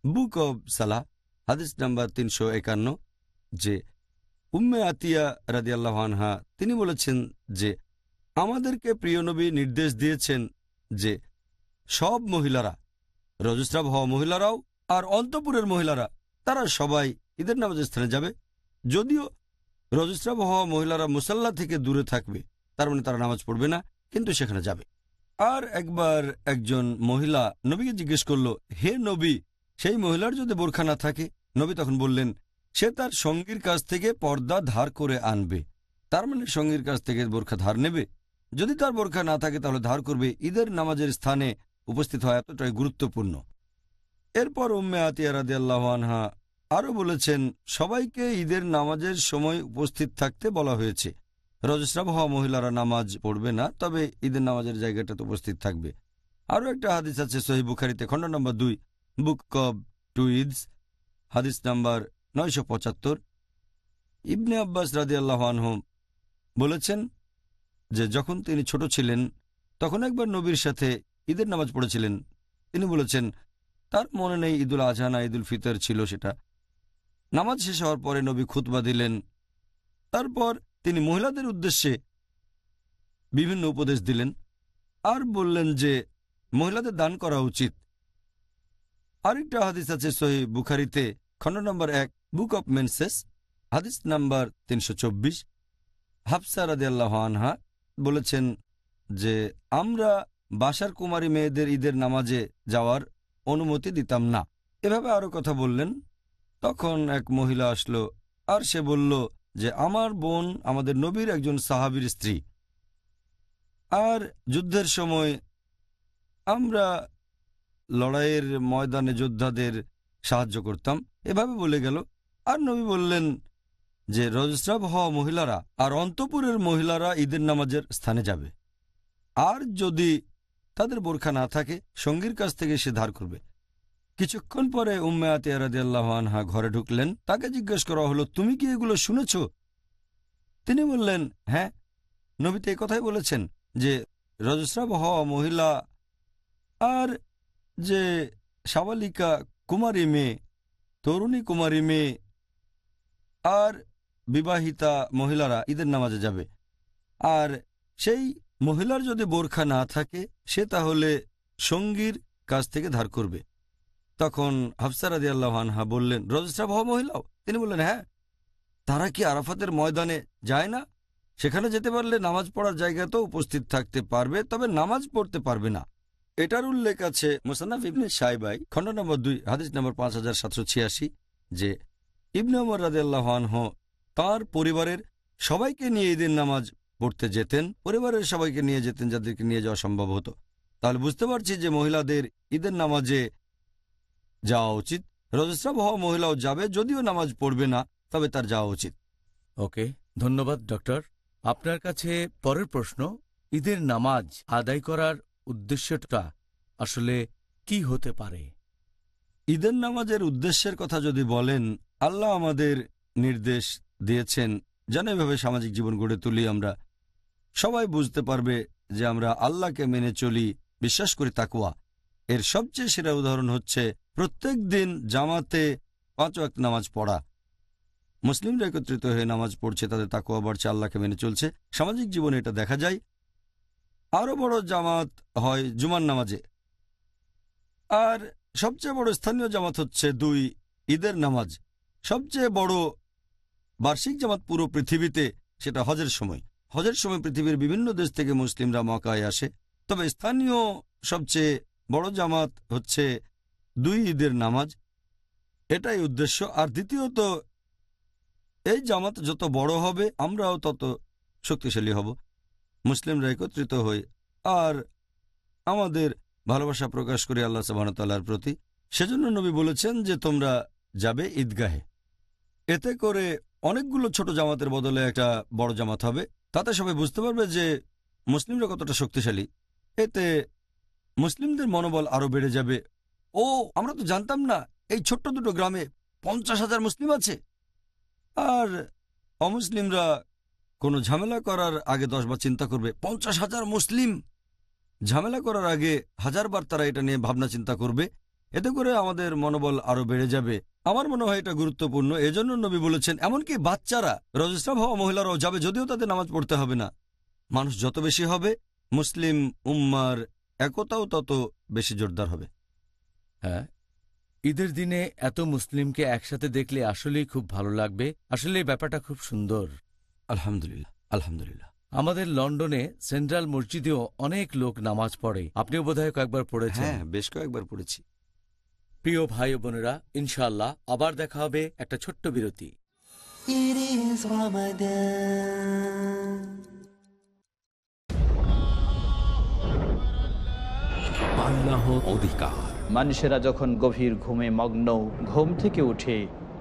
বুক অব সালাহ, হাদিস নাম্বার তিনশো একান্ন, যে উম্মে আতিয়া রাদিয়াল্লাহ আনহা, তিনি বলেছেন যে আমাদেরকে প্রিয় নবী নির্দেশ দিয়েছেন যে সব মহিলারা, রজস্রাব হওয়া মহিলারাও আর অন্তপুরের মহিলারা, তারা সবাই ঈদের নামাজের স্থানে যাবে। যদিও রজস্রাব হওয়া মহিলারা মুসাল্লা থেকে দূরে থাকবে, তার মানে তারা নামাজ পড়বে না, কিন্তু সেখানে যাবে। আর একবার একজন মহিলা নবীকে জিজ্ঞেস করল, হে নবী, সেই মহিলার যদি বোরখা না থাকে? নবী তখন বললেন, সে তার সঙ্গীর কাছ থেকে পর্দা ধার করে আনবে। তার মানে সঙ্গীর কাছ থেকে বোরখা ধার নেবে। যদি তার বোরখা না থাকে, তাহলে ধার করবে ঈদের নামাজের স্থানে উপস্থিত হয় এতটাই গুরুত্বপূর্ণ। এরপর উম্মে আতিয়া রাদি আনহা আরও বলেছেন, সবাইকে ঈদের নামাজের সময় উপস্থিত থাকতে বলা হয়েছে। রজস্রাব হওয়া মহিলারা নামাজ পড়বে না, তবে ঈদের নামাজের জায়গাটাতে উপস্থিত থাকবে। আরও একটা হাদিস আছে সহি বুখারিতে, খণ্ড নম্বর দুই, বুক কব টু ইদস হাদিস নাম্বার নয়শো পঁচাত্তর। ইবনে আব্বাস রাদি আল্লাহানহম বলেছেন যে যখন তিনি ছোট ছিলেন, তখন একবার নবীর সাথে ঈদের নামাজ পড়েছিলেন। তিনি বলেছেন, তার মনে নেই ঈদুল আজহা না ঈদুল ফিতর ছিল সেটা। নামাজ শেষ হওয়ার পরে নবী খুতবা দিলেন। তারপর তিনি মহিলাদের উদ্দেশ্যে বিভিন্ন উপদেশ দিলেন আর বললেন যে, মহিলাদের দান করা উচিত। আরেকটা হাদিস আছে সহি বুখারিতে, খণ্ড নম্বর এক, বুক অব মেনসেস, হাদিস নাম্বার তিনশো চব্বিশ, হাফসা রাদি আল্লাহ আনহা বলেছেন যে, আমরা বাসার কুমারী মেয়েদের ঈদের নামাজে যাওয়ার অনুমতি দিতাম না। এভাবে আরও কথা বললেন। তখন এক মহিলা আসলো আর সে বলল যে, আমার বোন আমাদের নবীর একজন সাহাবীর স্ত্রী। আর যুদ্ধের সময় আমরা লড়াইয়ের ময়দানে যোদ্ধাদের সাহায্য করতাম। এভাবে বলে গেল। আর নবী বললেন যে রজস্রাব হওয়া মহিলারা আর অন্তপুরের মহিলারা ঈদের নামাজের স্থানে যাবে। আর যদি তাদের বোরখা না থাকে, সঙ্গীর কাছ থেকে সে ধার করবে। কিছুক্ষণ পরে উম্মে আতিয়ারাদি আল্লাহ আনহা ঘরে ঢুকলেন। তাকে জিজ্ঞেস করা হলো, তুমি কি এগুলো শুনেছ? তিনি বললেন হ্যাঁ নবীতে এই কথাই বলেছেন যে রজস্রাব হওয়া মহিলা আর যে সাবালিকা কুমারী মেয়ে, তরুণী কুমারী মেয়ে আর বিবাহিতা মহিলারা ঈদের নামাজে যাবে। আর সেই মহিলার যদি বোরখা না থাকে, সে তাহলে সঙ্গীর কাছ থেকে ধার করবে। তখন হাফসার আদি আল্লাহ আনহা বললেন রজস্রাব হওয়া মহিলাও? তিনি বললেন হ্যাঁ। তারা কি আরাফাতের ময়দানে যায় না? সেখানে যেতে পারলে নামাজ পড়ার জায়গাতেও উপস্থিত থাকতে পারবে, তবে নামাজ পড়তে পারবে না। এটার উল্লেখ আছে মোসান্নাফ ইবনে সাইবাই খণ্ড নম্বর দুই, হাদিস নম্বর পাঁচ হাজার সাতশো ছিয়াশি, যে ইবনে ওমর রাদে আল্লাহ তাঁর পরিবারের সবাইকে নিয়ে ঈদের নামাজ পড়তে যেতেন। পরিবারের সবাইকে নিয়ে যেতেন যাদেরকে নিয়ে যাওয়া সম্ভব হতো। তাহলে বুঝতে পারছি যে মহিলাদের ঈদের নামাজে যাওয়া উচিত। রজস্রাব হওয়া মহিলাও যাবে যদিও নামাজ পড়বে না তবে তার যাওয়া উচিত। ওকে ধন্যবাদ ডক্টর। আপনার কাছে পরের প্রশ্ন ঈদের নামাজ আদায় করার উদ্দেশ্যটা আসলে কি হতে পারে? ঈদের নামাজের উদ্দেশ্যের কথা যদি বলেন আল্লাহ আমাদের নির্দেশ দিয়েছেন, যেন এভাবে সামাজিক জীবন গড়ে তুলি আমরা। সবাই বুঝতে পারবে যে আমরা আল্লাহকে মেনে চলি, বিশ্বাস করি তাকুয়া এর সবচেয়ে সেরা উদাহরণ হচ্ছে প্রত্যেক দিন জামাতে পাঁচ ওয়াক্ত নামাজ পড়া। মুসলিমরা একত্রিত হয়ে নামাজ পড়ছে, তাদের তাকুয়া বাড়ছে, আল্লাহকে মেনে চলছে। সামাজিক জীবনে এটা দেখা যায়। আরও বড় জামাত হয় জুমার নামাজে। আর সবচেয়ে বড় স্থানীয় জামাত হচ্ছে দুই ঈদের নামাজ। সবচেয়ে বড় বার্ষিক জামাত পুরো পৃথিবীতে সেটা হজের সময়। হজের সময় পৃথিবীর বিভিন্ন দেশ থেকে মুসলিমরা মকায় আসে। তবে স্থানীয় সবচেয়ে বড় জামাত হচ্ছে দুই ঈদের নামাজ। এটাই উদ্দেশ্য। আর দ্বিতীয়ত, এই জামাত যত বড় হবে, আমরাও তত শক্তিশালী হব। মুসলিমরা একত্রিত হই আর আমাদের ভালোবাসা প্রকাশ করি আল্লাহ সাবানতাল্লাহর প্রতি। সেজন্য নবী বলেছেন যে তোমরা যাবে ঈদগাহে। এতে করে অনেকগুলো ছোট জামাতের বদলে একটা বড় জামাত হবে। তাতে সবাই বুঝতে পারবে যে মুসলিমরা কতটা শক্তিশালী। এতে মুসলিমদের মনোবল আরও বেড়ে যাবে। ও, আমরা তো জানতাম না, এই ছোট্ট দুটো গ্রামে পঞ্চাশ হাজার মুসলিম আছে। আর অমুসলিমরা কোনো ঝামেলা করার আগে দশবার চিন্তা করবে, পঞ্চাশ হাজার মুসলিম? ঝামেলা করার আগে হাজারবার তারা এটা নিয়ে ভাবনা চিন্তা করবে। এতে করে আমাদের মনোবল আরও বেড়ে যাবে। আমার মনে হয় এটা গুরুত্বপূর্ণ। এজন্য নবী বলেছেন এমনকি বাচ্চারা রজস্রাব হওয়া মহিলারাও যাবে যদিও তাদের নামাজ পড়তে হবে না। মানুষ যত বেশি হবে মুসলিম উম্মার একতাও তত বেশি জোরদার হবে। হ্যাঁ ঈদের দিনে এত মুসলিমকে একসাথে দেখলে আসলেই খুব ভালো লাগবে। আসলে ব্যাপারটা খুব সুন্দর। আলহামদুলিল্লাহ আলহামদুলিল্লাহ। আমাদের লন্ডনে সেন্ট্রাল মসজিদেও অনেক লোক নামাজ পড়ে। আপনিও বোধহয় কয়েকবার পড়েছেন। হ্যাঁ বেশ কয়েকবার পড়েছি। প্রিয় ভাই বোনেরা ইনশাল্লাহ আবার দেখা হবে একটা ছোট্ট বিরতি. আল্লাহ অধিকার মানুষেরা যখন গভীর ঘুমে মগ্ন ঘুম থেকে উঠে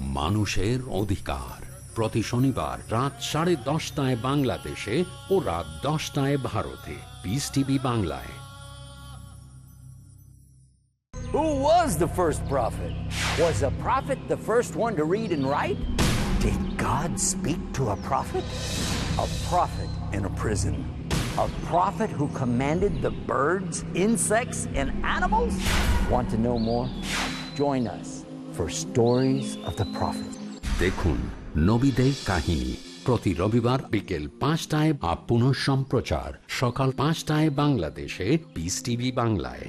মানুষের অধিকার প্রতি শনিবার রাত সাড়ে দশটায় বাংলাদেশে ও রাত দশটায় ভারতে পিস টিভি বাংলায় Who was the first prophet? Was a prophet the first one to read and write? Did God speak to a prophet? A prophet in a prison. A A prophet who commanded the birds, insects, and animals? Want to know more? Join us for Stories of the Prophet. দেখুন নবীদের কাহিনী প্রতি রবিবার বিকেল পাঁচটায় বা পুনঃ সম্প্রচার সকাল পাঁচটায় বাংলাদেশে পিস বাংলায়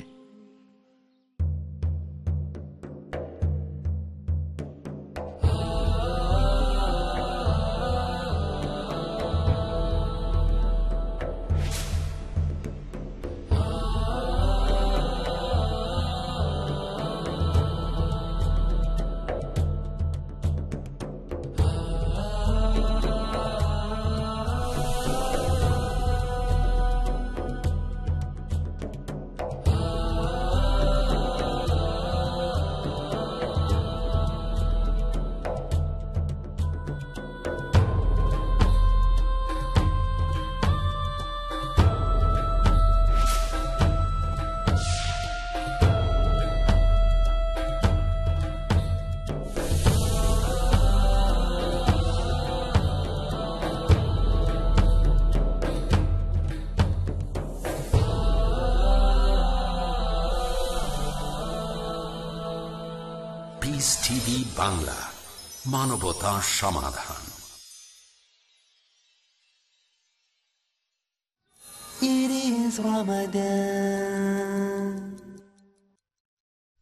বাংলা মানবতা সমাধান.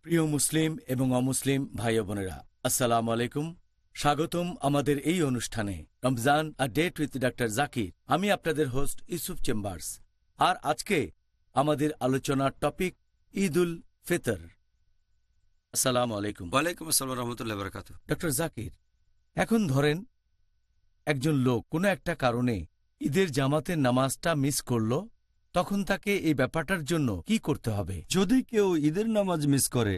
প্রিয় মুসলিম এবং অমুসলিম ভাই বোনেরা আসসালামু আলাইকুম। স্বাগতম আমাদের এই অনুষ্ঠানে। Ramzan a date with doctor Zakir আমি আপনাদের হোস্ট ইউসুফ চেম্বার্স আর আজকে আমাদের আলোচনার টপিক ঈদ উল ফিতর। আসসালামু আলাইকুম। ওয়ালাইকুম আসসালাম রহমতুল্লাহ বরকাত ডক্টর জাকির এখন ধরেন একজন লোক কোনো একটা কারণে ঈদের জামাতের নামাজটা মিস করল তখন তাকে এই ব্যাপারটার জন্য কি করতে হবে? যদি কেউ ঈদের নামাজ মিস করে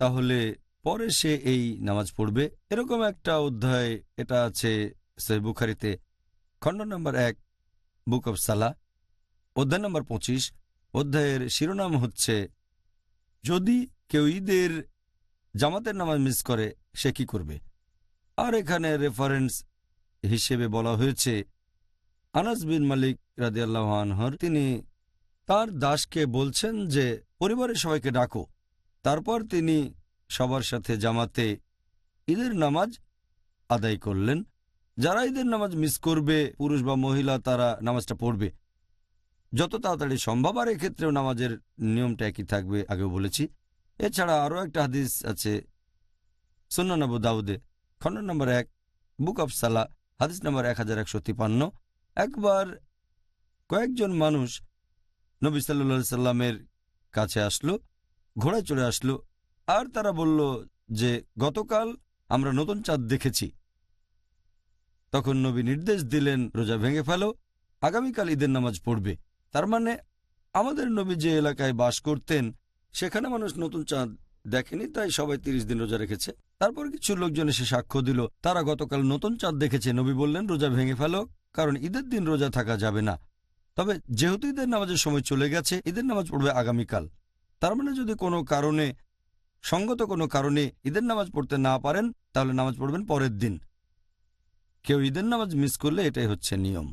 তাহলে পরে সে এই নামাজ পড়বে। এরকম একটা অধ্যায় এটা আছে বুখারিতে। খণ্ড নম্বর এক বুক অব সালা অধ্যায় নম্বর পঁচিশ। অধ্যায়ের শিরোনাম হচ্ছে যদি কেউ ঈদের জামাতের নামাজ মিস করে, সে কি করবে? আর এখানে রেফারেন্স হিসেবে বলা হয়েছে, আনাস বিন মালিক রাদিয়াল্লাহ আনহর, তিনি তার দাসকে বলছেন যে, পরিবারের সবাইকে ডাকো। তারপর তিনি সবার সাথে জামাতে ঈদের নামাজ আদায় করলেন। যারা ঈদের নামাজ মিস করবে, পুরুষ বা মহিলা, তারা নামাজটা পড়বে। যত তাড়াতাড়ি সম্ভব, আর এক্ষেত্রেও নামাজের নিয়মটা একই থাকবে, আগেও বলেছি। এছাড়া আরও একটা হাদিস আছে। সুন্নানাবু দাউদে খণ্ড নম্বর এক, বুক অফ সালা হাদিস নম্বর এক হাজার একশো তিপান্ন। একবার কয়েকজন মানুষ নবী সাল্লা সাল্লামের কাছে আসলো, ঘোড়ায় চড়ে আসলো, আর তারা বলল যে, গতকাল আমরা নতুন চাঁদ দেখেছি। তখন নবী নির্দেশ দিলেন, রোজা ভেঙে ফেলো, আগামীকাল ঈদের নামাজ পড়বে। তার মানে আমাদের নবী যে এলাকায় বাস করতেন সেখানে মানুষ নতুন চাঁদ দেখেনি, তাই সবাই তিরিশ দিন রোজা রেখেছে। তারপর কিছু লোকজন এসে সাক্ষ্য দিল, তারা গতকাল নতুন চাঁদ দেখেছে। নবী বললেন, রোজা ভেঙে ফেলো, কারণ ঈদের দিন রোজা থাকা যাবে না। তবে যেহেতু ঈদের নামাজের সময় চলে গেছে, ঈদের নামাজ পড়বে আগামীকাল। তার মানে যদি কোনো কারণে, সঙ্গত কোনো কারণে ঈদের নামাজ পড়তে না পারেন, তাহলে নামাজ পড়বেন পরের দিন। কেউ ঈদের নামাজ মিস করলে এটাই হচ্ছে নিয়ম।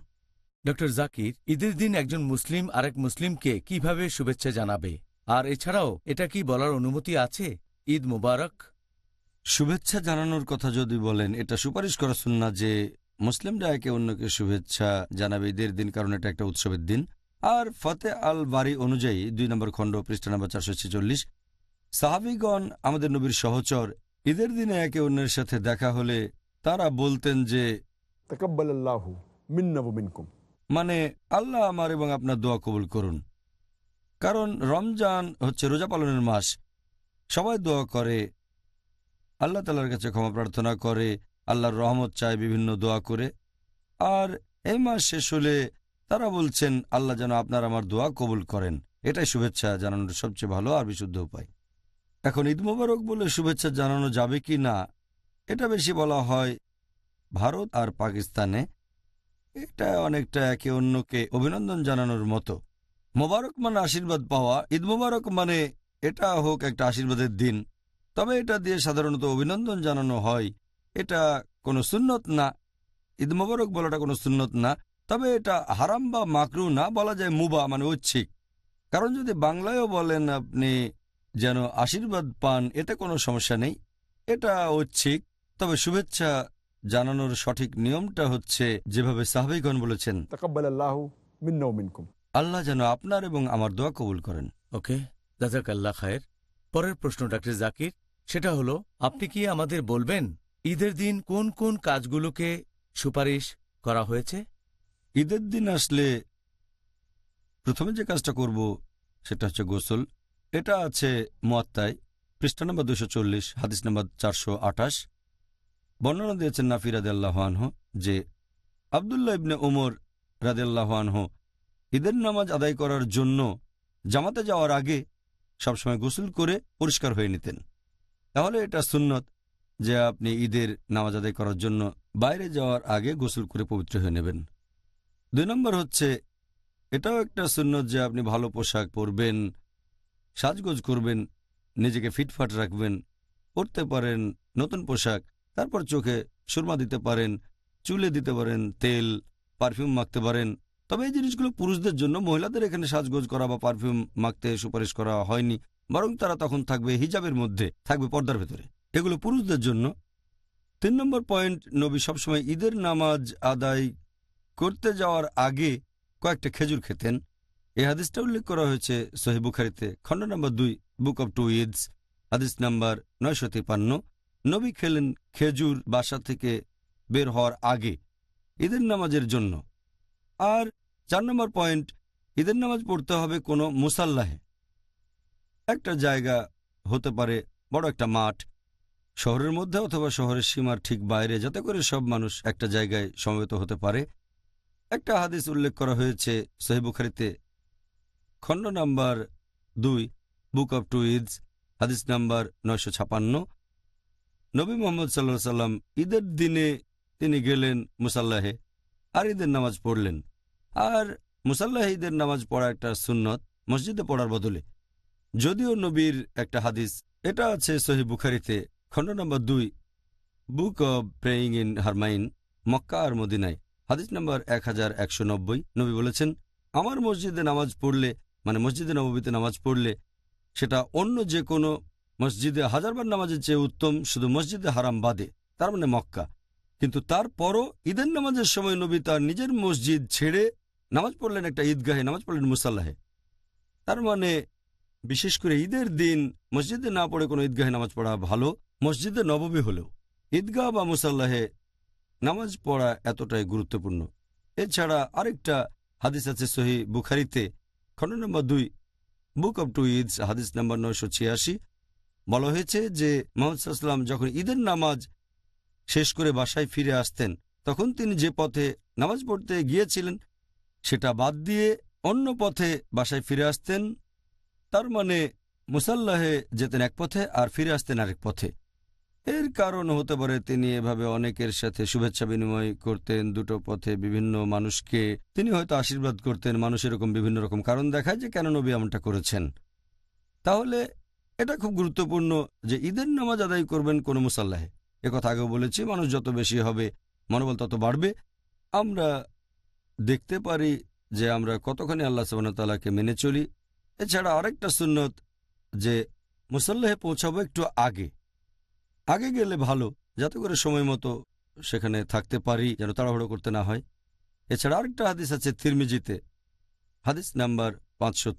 ডক্টর জাকির, ঈদের দিন একজন মুসলিম আরেক মুসলিমকে কীভাবে শুভেচ্ছা জানাবে? আর এছাড়াও এটা কি বলার অনুমতি আছে? ঈদ মুবারক। শুভেচ্ছা জানানোর কথা যদি বলেন এটা সুপারিশ করা শুননা যে মুসলিমরা একে অন্যকে শুভেচ্ছা জানাবে ঈদের দিন কারণ এটা একটা উৎসবের দিন। আর ফতে আল বাড়ি অনুযায়ী দুই নম্বর খণ্ড পৃষ্ঠা নম্বর চারশো ছেচল্লিশ সাহাবিগণ আমাদের নবীর সহচর ঈদের দিনে একে অন্যের সাথে দেখা হলে তারা বলতেন যে মানে আল্লাহ আমার এবং আপনার দোয়া কবুল করুন। কারণ রমজান হচ্ছে রোজা পালনের মাস। সবাই দোয়া করে, আল্লাহ তালার কাছে ক্ষমা প্রার্থনা করে, আল্লাহর রহমত চায় বিভিন্ন দোয়া করে। আর এই মাস শেষ হলে তারা বলছেন, আল্লাহ যেন আপনার আমার দোয়া কবুল করেন। এটাই শুভেচ্ছা জানানোর সবচেয়ে ভালো আর বিশুদ্ধ উপায়। এখন ঈদ মোবারক বলে শুভেচ্ছা জানানো যাবে কি না, এটা বেশি বলা হয় ভারত আর পাকিস্তানে। এটা অনেকটা একে অন্যকে অভিনন্দন জানানোর মতো। মোবারক মানে আশীর্বাদ পাওয়া, ঈদ মোবারক মানে এটা হোক একটা আশীর্বাদের দিন। তবে এটা দিয়ে সাধারণত অভিনন্দন জানানো হয়, এটা কোনো সুন্নত না। ঈদ মোবারক বলাটা কোনো সুন্নত না, তবে এটা হারাম বা মাকরু না বলা যায়, মুবা মানে ঐচ্ছিক। কারণ যদি বাংলায়ও বলেন আপনি যেন আশীর্বাদ পান, এতে কোনো সমস্যা নেই। এটা ঐচ্ছিক, তবে শুভেচ্ছা জানানোর সঠিক নিয়মটা হচ্ছে যেভাবে সাহাবিগণ বলেছেন। তাকাব্বাল আল্লাহ মিন্না ও মিনকুম। আল্লাহ যেন আপনার এবং আমার দোয়া কবুল করেন। ওকে জাজাক আল্লাহ খায়ের। পরের প্রশ্ন ডাক্তার জাকির সেটা হলো আপনি কি আমাদের বলবেন ঈদের দিন কোন কোন কাজগুলোকে সুপারিশ করা হয়েছে? ঈদের দিন আসলে প্রথমে যে কাজটা করব সেটা হচ্ছে গোসল। এটা আছে মোয়াত্তায় পৃষ্ঠা নম্বর দুশো চল্লিশ হাদিস নম্বর চারশো আঠাশ। বর্ণনা দিয়েছেন নাফি রাদেল্লাহানহ যে আবদুল্লাহ ইবনে ওমর রাদেল্লাহানহ ঈদের নামাজ আদায় করার জন্য জামাতে যাওয়ার আগে সবসময় গোসল করে পরিষ্কার হয়ে নিতেন। তাহলে এটা সুন্নত যে আপনি ঈদের নামাজ আদায় করার জন্য বাইরে যাওয়ার আগে গোসল করে পবিত্র হয়ে নেবেন। দুই নম্বর হচ্ছে, এটাও একটা সুন্নত যে আপনি ভালো পোশাক পরবেন, সাজগোজ করবেন, নিজেকে ফিটফাট রাখবেন, পরতে পারেন, নতুন পোশাক, তারপর চোখে সুরমা দিতে পারেন, চুলে দিতে পারেন তেল, পারফিউম মাখতে পারেন তবে এই জিনিসগুলো পুরুষদের জন্য মহিলাদের এখানে সাজগোজ করা বা পারফিউম মাখতে সুপারিশ করা হয়নি, বরং তারা তখন থাকবে হিজাবের মধ্যে, থাকবে পর্দার ভেতরে। এগুলো পুরুষদের জন্য। তিন নম্বর পয়েন্ট, নবী সবসময় ঈদের নামাজ আদায় করতে যাওয়ার আগে কয়েকটা খেজুর খেতেন। এই হাদিসটা উল্লেখ করা হয়েছে সহি বুখারিতে। খণ্ড নম্বর দুই, বুক অব টু ইদস হাদিস নাম্বার নয়শো তিপান্ন। নবী খেলেন খেজুর বাসা থেকে বের হওয়ার আগে, ঈদের নামাজের জন্য। আর চার নম্বর পয়েন্ট ঈদের নামাজ পড়তে হবে কোনো মুসাল্লাহে। একটা জায়গা হতে পারে বড় একটা মাঠ, শহরের মধ্যে অথবা শহরের সীমার ঠিক বাইরে, যাতে করে সব মানুষ একটা জায়গায় সমবেত হতে পারে। একটা হাদিস উল্লেখ করা হয়েছে সহিবুখারিতে খণ্ড নাম্বার দুই, বুক অব টু ইদস হাদিস নাম্বার নয়শো ছাপান্ন। নবী মোহাম্মদ সাল্লা সাল্লাম ঈদের দিনে তিনি গেলেন মুসাল্লাহে। আর ঈদের নামাজ পড়লেন। আর মুসাল্লাহে ঈদের নামাজ পড়া একটা সুন্নত, মসজিদে পড়ার বদলে। যদিও নবীর একটা হাদিস, এটা আছে সহি বুখারিতে, খণ্ড নম্বর দুই, book of praying in Haramain, Mecca আর মদিনায়। হাদিস নম্বর এক হাজার একশো নব্বই, নবী বলেছেন, আমার মসজিদে নামাজ পড়লে মানে মসজিদে নবীতে নামাজ পড়লে, সেটা অন্য যে কোনো মসজিদে হাজারবার নামাজের চেয়ে উত্তম, শুধু মসজিদে হারাম বাদে, তার মানে মক্কা। কিন্তু তারপরও ঈদের নামাজের সময় নবী তার নিজের মসজিদ ছেড়ে নামাজ পড়লেন একটা ঈদগাহে, নামাজ পড়লেন মুসাল্লাহে। তার মানে বিশেষ করে ঈদের দিন মসজিদে না পড়ে কোনো ঈদগাহে নামাজ পড়া ভালো, মসজিদে নবমী হলেও ঈদগাহ বা মুসাল্লাহে নামাজ পড়া এতটাই গুরুত্বপূর্ণ। এছাড়া আরেকটা হাদিস আছে সহি বুখারিতে খণ্ড নম্বর দুই, বুক অব টু ঈদস, হাদিস নম্বর নয়শো ছিয়াশি। বলা হয়েছে যে মোহাম্মদ সাল্লাম যখন ঈদের নামাজ শেষ করে বাসায় ফিরে আসতেন। তখন তিনি যে পথে নামাজ পড়তে গিয়েছিলেন, সেটা বাদ দিয়ে অন্য পথে বাসায় ফিরে আসতেন। তার মানে মুসাল্লাহে যেতেন এক পথে আর ফিরে আসতেন আরেক পথে। এর কারণ হতে পারে তিনি এভাবে অনেকের সাথে শুভেচ্ছা বিনিময় করতেন, দুটো পথে বিভিন্ন মানুষকে তিনি হয়তো আশীর্বাদ করতেন, মানুষ এরকম বিভিন্ন রকম কারণ দেখায় যে কেন নবী এমনটা করেছেন। তাহলে এটা খুব গুরুত্বপূর্ণ যে ঈদের নামাজ আদায় করবেন কোনো মুসাল্লাহে। কথা আগেও বলেছি, মানুষ যত বেশি হবে, মনোবল তত বাড়বে। আমরা দেখতে পারি যে আমরা কতখানি আল্লাহ সাবানতাল্লাহকে মেনে চলি। এছাড়া আরেকটা সুন্নত যে মুসাল্লাহে পৌঁছাবো একটু আগে। আগে গেলে ভালো, যাতে করে সময় মতো সেখানে থাকতে পারি, যেন তাড়াহুড়ো করতে না হয়। এছাড়া আরেকটা হাদিস আছে তিরমিজিতে, হাদিস নাম্বার পাঁচশো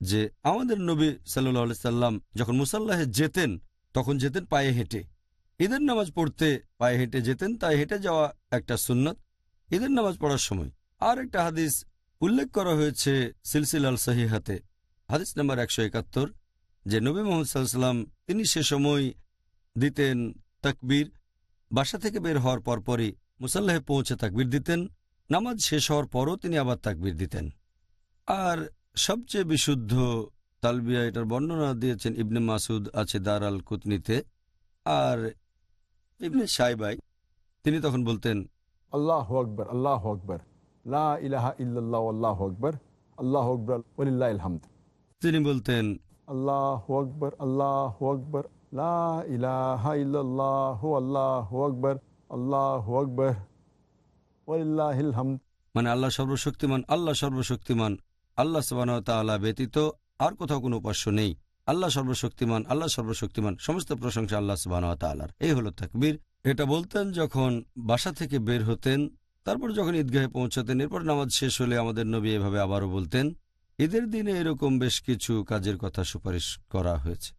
যে আমাদের নবী সাল্লি সাল্লাম যখন মুসাল্লাহে যেতেন, তখন যেতেন পায়ে হেঁটে। ঈদের নামাজ পড়তে পায়ে হেঁটে যেতেন, তাই হেঁটে যাওয়া একটা সুন্নত ঈদের নামাজ পড়ার সময়। আর একটা হাদিস উল্লেখ করা হয়েছে সিলসিল আল সহিহাতে, হাদিস নাম্বার একশো একাত্তর, যে নবী মোহাম্মদ সাল্লাম তিনি সে সময় দিতেন তাকবীর, বাসা থেকে বের হওয়ার পরপরই মুসাল্লাহে পৌঁছে তাকবীর দিতেন, নামাজ শেষ হওয়ার পরও তিনি আবার তাকবীর দিতেন। আর সবচেয়ে বিশুদ্ধ তালবিয়া এটার বর্ণনা দিয়েছেন ইবনে মাসুদ, আছে দার আল কুতনিতে। আর ইবনে সাইবাই তিনি তখন বলতেন আল্লাহ আকবর আল্লাহ আকবর লা ইলাহা ইল্লাল্লাহ আল্লাহ আকবর আল্লাহ আকবর ওলিল্লাহ হামদ। তিনি বলতেন আল্লাহ আকবর আল্লাহ আকবর লা ইলাহা ইল্লাল্লাহ আল্লাহ আকবর আল্লাহ আকবর ওয়ালিল্লাহিল হামদ। মানে আল্লাহ সর্বশক্তিমান আল্লাহ সর্বশক্তিমান আল্লাহ সবান তাআলা ব্যতীত আর কোথাও কোনো উপাস্য নেই। আল্লাহ সর্বশক্তিমান আল্লাহ সর্বশক্তিমান, সমস্ত প্রশংসা আল্লাহ সুবাহ তাআলার। এই হলো তাকবীর। এটা বলতেন যখন বাসা থেকে বের হতেন, তারপর যখন ঈদগাহে পৌঁছাতেন, এরপর নামাজ শেষ হলে আমাদের নবী এভাবে আবারও বলতেন, ঈদের দিনে এরকম বেশ কিছু কাজের কথা সুপারিশ করা হয়েছে।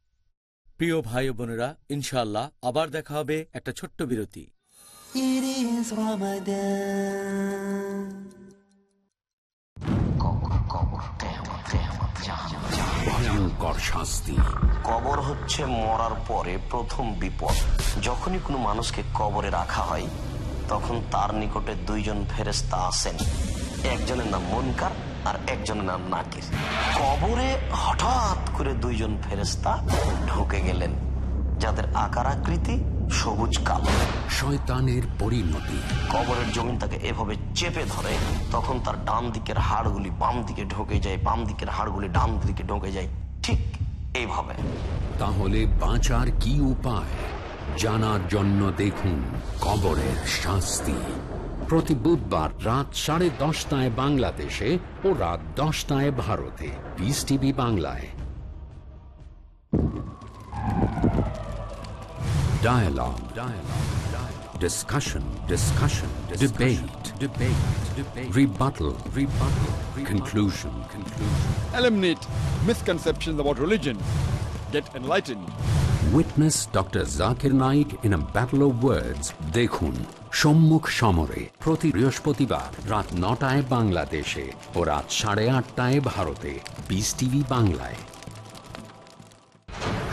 প্রিয় ভাই বোনেরা, ইনশাআল্লাহ আবার দেখা হবে একটা ছোট্ট বিরতি. কবর। হচ্ছে মরার পরে প্রথম বিপদ। যখনই কোনো মানুষকে কবরে রাখা হয়, তখন তার নিকটে দুইজন ফেরেস্তা আসেন। একজনের নাম মনকার আর একজনের নাম নাকির। কবরে হঠাৎ করে দুইজন ফেরেস্তা ঢুকে গেলেন, যাদের আকার আকৃতি সবুজ কালো। শয়তানের পরিণতি। কবরের জমিন তাকে এভাবে চেপে ধরে তখন তার ডান দিকের হাড়গুলি বাম দিকে ঢোকে যায় বাম দিকের হাড়গুলি ডান দিকে ঢোকে যায়। ঠিক এইভাবে। তাহলে বাঁচার কি উপায়? জানার জন্য দেখুন কবরের শাস্তি। প্রতি বুধবার রাত সাড়ে দশটায় বাংলাদেশে ও রাত দশটায় ভারতে। পিস টিভি বাংলায়। Dialogue. Dialogue. Dialogue. Discussion. Discussion. Debate. Debate. Debate. Rebuttal. Rebuttal. Conclusion. Conclusion. Eliminate misconceptions about religion. Get enlightened. Witness Dr. Zakir Naik in a battle of words. দেখুন সম্মুখ সমরে প্রতি বৃহস্পতিবার রাত নটায় বাংলাদেশে ও রাত সাড়ে আটটায় ভারতে বিস টিভি বাংলায়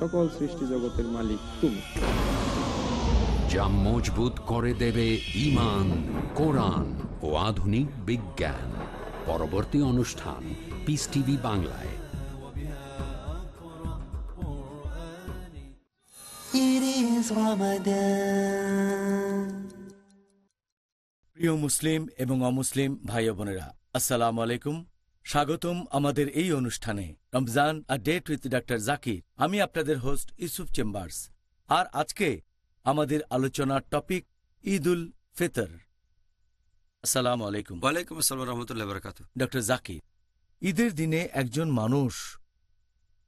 সকল সৃষ্টি জগতের মালিক তুমি। যা মজবুত করে দেবে ইমান কোরআন ও আধুনিক বিজ্ঞান। পরবর্তী অনুষ্ঠান পিস টিভি বাংলায়. প্রিয় মুসলিম এবং অমুসলিম ভাই বোনেরা আসসালামু আলাইকুম। স্বাগতম আমাদের এই অনুষ্ঠানে। Ramzan a date with doctor Zakir. আমি আপনাদের হোস্ট ইউসুফ চেম্বার্স। আর আজকে আমাদের আলোচনার টপিক ঈদ উল ফিতর। আসসালাম আলাইকুম। ওয়ালাইকুম আসসালাম রহমতুল্লাহ বরকাত ডক্টর জাকির ঈদের দিনে একজন মানুষ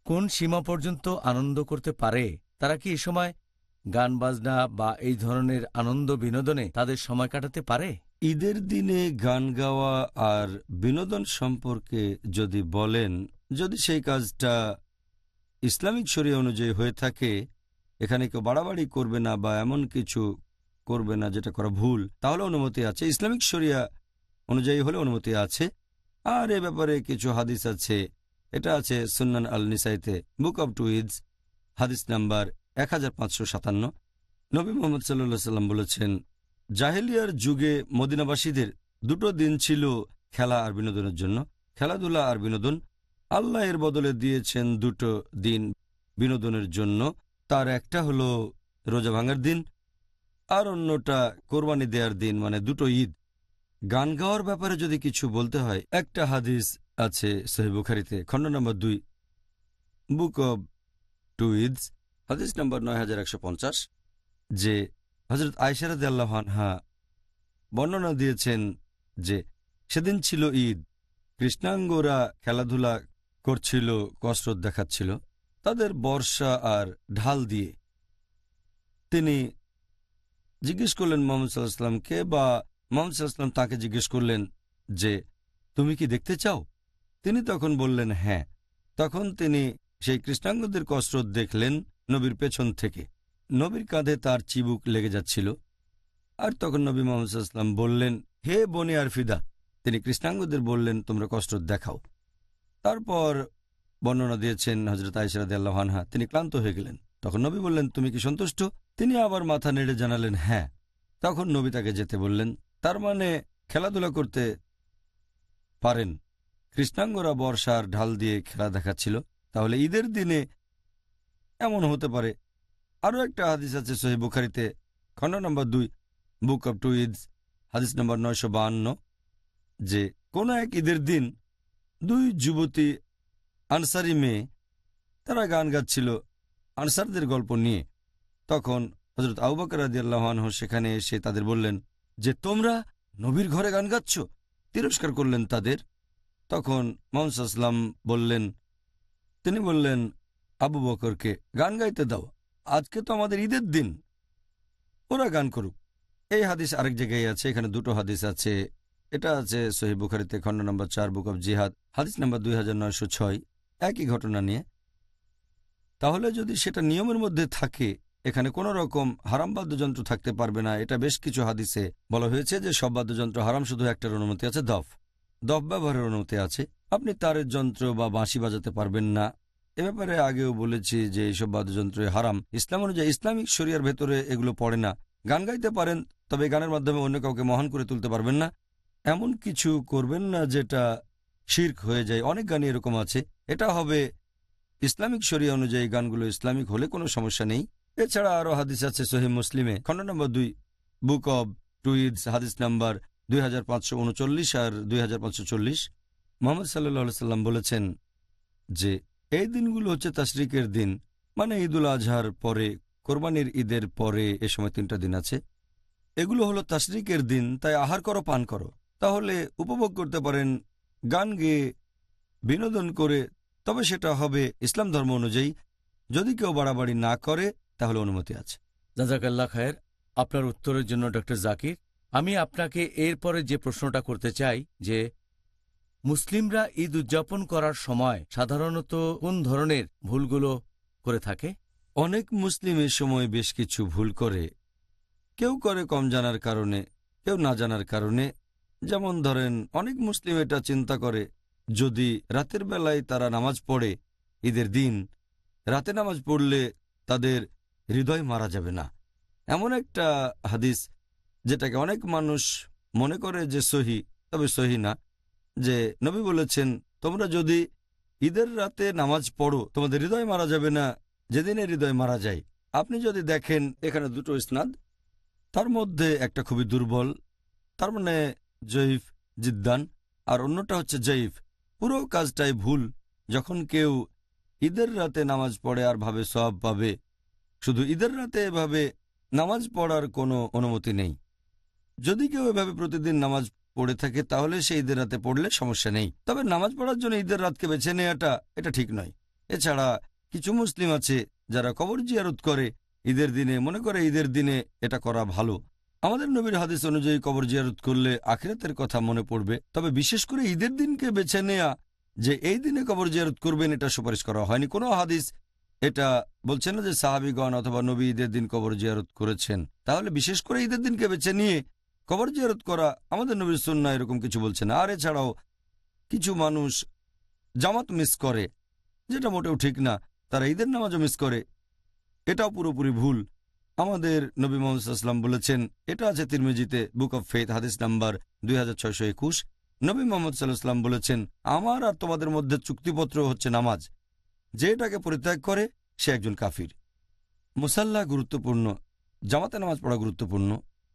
কোন সীমা পর্যন্ত আনন্দ করতে পারে তারা কি এ সময় গান বাজনা বা এই ধরনের আনন্দ বিনোদনে তাদের সময় কাটাতে পারে? ঈদের দিনে গান গাওয়া আর বিনোদন সম্পর্কে যদি বলেন, যদি সেই কাজটা ইসলামিক শরীয় অনুযায়ী হয়ে থাকে, এখানে কেউ বাড়াবাড়ি করবে না বা এমন কিছু করবে না যেটা করা ভুল, তাহলে অনুমতি আছে। ইসলামিক শরিয়া অনুযায়ী হলে অনুমতি আছে। আর এ ব্যাপারে কিছু হাদিস আছে। এটা আছে সুন্নান আল নিসাইতে বুক অব টু ইদস হাদিস নাম্বার এক হাজার পাঁচশো সাতান্ন। নবী মোহাম্মদ সাল্লা সাল্লাম বলেছেন জাহেলিয়ার যুগে মদিনাবাসীদের দুটো দিন ছিল খেলা আর বিনোদনের জন্য। খেলাধুলা আর বিনোদন। আল্লাহ এর বদলে দিয়েছেন দুটো দিন বিনোদনের জন্য। তার একটা হলো রোজা ভাঙার দিন, আর অন্যটা কোরবানি দেওয়ার দিন মানে দুটো ঈদ। গান গাওয়ার ব্যাপারে যদি কিছু বলতে হয়, একটা হাদিস আছে সহিবুখারিতে খণ্ড নম্বর দুই, বুক অব টু ঈদস, হাদিস নম্বর নয় হাজার একশো পঞ্চাশ, যে হজরত আয়সারাদ আল্লাহানহা বর্ণনা দিয়েছেন যে সেদিন ছিল ঈদ, কৃষ্ণাঙ্গরা খেলাধুলা করছিল, কসরত দেখাচ্ছিল। তাদের বর্ষা আর ঢাল দিয়ে তিনি জিজ্ঞেস করলেন মোহাম্মদ সাল্লাহামকে বা মোহাম্মদ সাল্লাহাম তাকে জিজ্ঞেস করলেন যে, তুমি কি দেখতে চাও? তিনি তখন বললেন হ্যাঁ। তখন তিনি সেই কৃষ্ণাঙ্গদের কসরত দেখলেন নবীর পেছন থেকে। নবীর কাঁধে তার চিবুক লেগে যাচ্ছিল। আর তখন নবী মোহাম্মদ বললেন, হে বনি আর ফিদা তিনি কৃষ্ণাঙ্গদের বললেন, তোমরা কসরত দেখাও। তারপর বর্ণনা দিয়েছেন হজরত আইসরাদ আল্লাহানহা তিনি ক্লান্ত হয়ে গেলেন। তখন নবী বললেন, তুমি কি সন্তুষ্ট? তিনি আবার মাথা নেড়ে জানালেন হ্যাঁ। তখন নবী তাকে যেতে বললেন, তার মানে খেলাধুলা করতে পারেন। কৃষ্ণাঙ্গরা বর্ষার ঢাল দিয়ে খেলা দেখাচ্ছিল। তাহলে ঈদের দিনে এমন হতে পারে আরও একটা হাদিস আছে সহি বুখারিতে, খণ্ড নম্বর দুই, বুক অব টু ঈদস, হাদিস নম্বর নয়শো বাহান্ন, যে কোনো এক ঈদের দিন দুই যুবতী আনসারি মেয়ে, তারা গান গাচ্ছিল আনসারদের গল্প নিয়ে। তখন হজরত আউবাকর আদিয়াল্লাহন সেখানে এসে তাদের বললেন, যে তোমরা নবীর ঘরে গান গাচ্ছ? তিরস্কার করলেন তাদের? তখন মোহাম্মদ বললেন, তিনি বললেন, আবু বকরকে গান গাইতে দাও। আজকে তো আমাদের ঈদের দিন। ওরা গান করুক। এই হাদিস আরেক জায়গায় আছে, এখানে দুটো হাদিস আছে। এটা আছে সহি বুখারিতে খণ্ড নম্বর চার, বুক অব জিহাদ, হাদিস নম্বর দুই হাজার নয়শো ছয়। একই ঘটনা নিয়ে। তাহলে যদি সেটা নিয়মের মধ্যে থাকে, এখানে কোনো রকম হারাম বাদ্যযন্ত্র থাকতে পারবে না। এটা বেশ কিছু হাদিসে বলা হয়েছে যে সব বাদ্যযন্ত্র হারাম, শুধু একটার অনুমতি আছে, দফ। দফ ব্যবহারের অনুমতি আছে। আপনি তারের যন্ত্র বা বাঁশি বাজাতে পারবেন না। এ ব্যাপারে আগেও বলেছি যে এইসব বাদ্যযন্ত্র হারাম। ইসলাম অনুযায়ী ইসলামিক শরিয়ার ভেতরে এগুলো পড়ে না। গান গাইতে পারেন, তবে গানের মাধ্যমে অন্য কাউকে মহান করে তুলতে পারবেন না। এমন কিছু করবেন না যেটা শির্ক হয়ে যায়। অনেক গানই এরকম আছে। এটা হবে ইসলামিক শরিয়া অনুযায়ী গানগুলো ইসলামিক হলে কোনো সমস্যা নেই। এছাড়া আরও হাদিস আছে সহিম মুসলিমে। খণ্ড নম্বর দুই, বুক অব টুইডস, হাদিস নাম্বার দুই হাজার পাঁচশো উনচল্লিশ আর দুই হাজার পাঁচশো চল্লিশ। মোহাম্মদ সাল্লাহ সাল্লাম বলেছেন যে এই দিনগুলো হচ্ছে তাশরিকের দিন। মানে ঈদুল আজহার পরে, কোরবানির ঈদের পরে এ সময় তিনটা দিন আছে। এগুলো হলো তাশরিকের দিন, তাই আহার করো, পান করো। তাহলে উপভোগ করতে পারেন, গান গেয়ে বিনোদন করে, তবে সেটা হবে ইসলাম ধর্ম অনুযায়ী। যদি কেউ বাড়াবাড়ি না করে, তাহলে অনুমতি আছে। জাজাকাল্লা খায়ের, আপনার উত্তরের জন্য ডক্টর জাকির। আমি আপনাকে এরপরে যে প্রশ্নটা করতে চাই, যে মুসলিমরা ঈদ উদযাপন করার সময় সাধারণত কোন ধরনের ভুলগুলো করে থাকে? অনেক মুসলিম এ সময় বেশ কিছু ভুল করে। কেউ করে কম জানার কারণে, কেউ না জানার কারণে। যেমন ধরেন, অনেক মুসলিম এটা চিন্তা করে, যদি রাতের বেলায় তারা নামাজ পড়ে ঈদের দিন, রাতে নামাজ পড়লে তাদের হৃদয় মারা যাবে না। এমন একটা হাদিস, যেটাকে অনেক মানুষ মনে করে যে সহি, তবে সহি না। যে নবী বলেছেন, তোমরা যদি ঈদের রাতে নামাজ পড়ো, তোমাদের হৃদয় মারা যাবে না যেদিনে হৃদয় মারা যায়। আপনি যদি দেখেন, এখানে দুটো স্নাদ তার মধ্যে একটা খুবই দুর্বল, তার মানে জয়ীফ, জিদ্দান, আর অন্যটা হচ্ছে জয়ীফ। পুরো কাজটাই ভুল। যখন কেউ ঈদের রাতে নামাজ পড়ে আর ভাবে সব পাবে, শুধু ঈদের রাতে এভাবে নামাজ পড়ার কোনো অনুমতি নেই। যদি কেউ এভাবে প্রতিদিন নামাজ পড়ে থাকে, তাহলে সে ঈদের রাতে পড়লে সমস্যা নেই। তবে নামাজ পড়ার জন্য ঈদের রাতকে বেছে নেওয়াটা এটা ঠিক নয়। এছাড়া কিছু মুসলিম আছে যারা কবর জিয়ারত করে, ঈদের দিনে, মনে করে ঈদের দিনে এটা করা ভালো। আমাদের নবীর হাদিস অনুযায়ী কবর জিয়ারত করলে আখিরাতের কথা মনে পড়বে। তবে বিশেষ করে ঈদের দিনকে বেছে নেয়া, যে এই দিনে কবর জিয়ারত করবেন, এটা সুপারিশ করা হয়নি। কোনো হাদিস এটা বলছেন না যে সাহাবিগণ অথবা নবী ঈদের দিন কবর জিয়ারত করেছেন। তাহলে বিশেষ করে ঈদের দিনকে বেছে নিয়ে কবর জিয়ারত করা আমাদের নবীর সুন্না এরকম কিছু বলছে না। আর এছাড়াও কিছু মানুষ জামাত মিস করে, যেটা মোটেও ঠিক না, তারা ঈদের নামাজও মিস করে। এটাও পুরোপুরি ভুল। আমাদের নবী মোহাম্মদ আসলাম বলেছেন, এটা আছে তিরমিজিতে, বুক অব ফেথ হাদিস নাম্বার দুই হাজার ছয়শো একুশ। নবী মোহাম্মদ সাল্লাহাম বলেছেন, আমার আর তোমাদের মধ্যে চুক্তিপত্র হচ্ছে নামাজ। যে এটাকে পরিত্যাগ করে, সে একজন কাফির। মুসাল্লা গুরুত্বপূর্ণ, জামাতে নামাজ পড়া গুরুত্বপূর্ণ।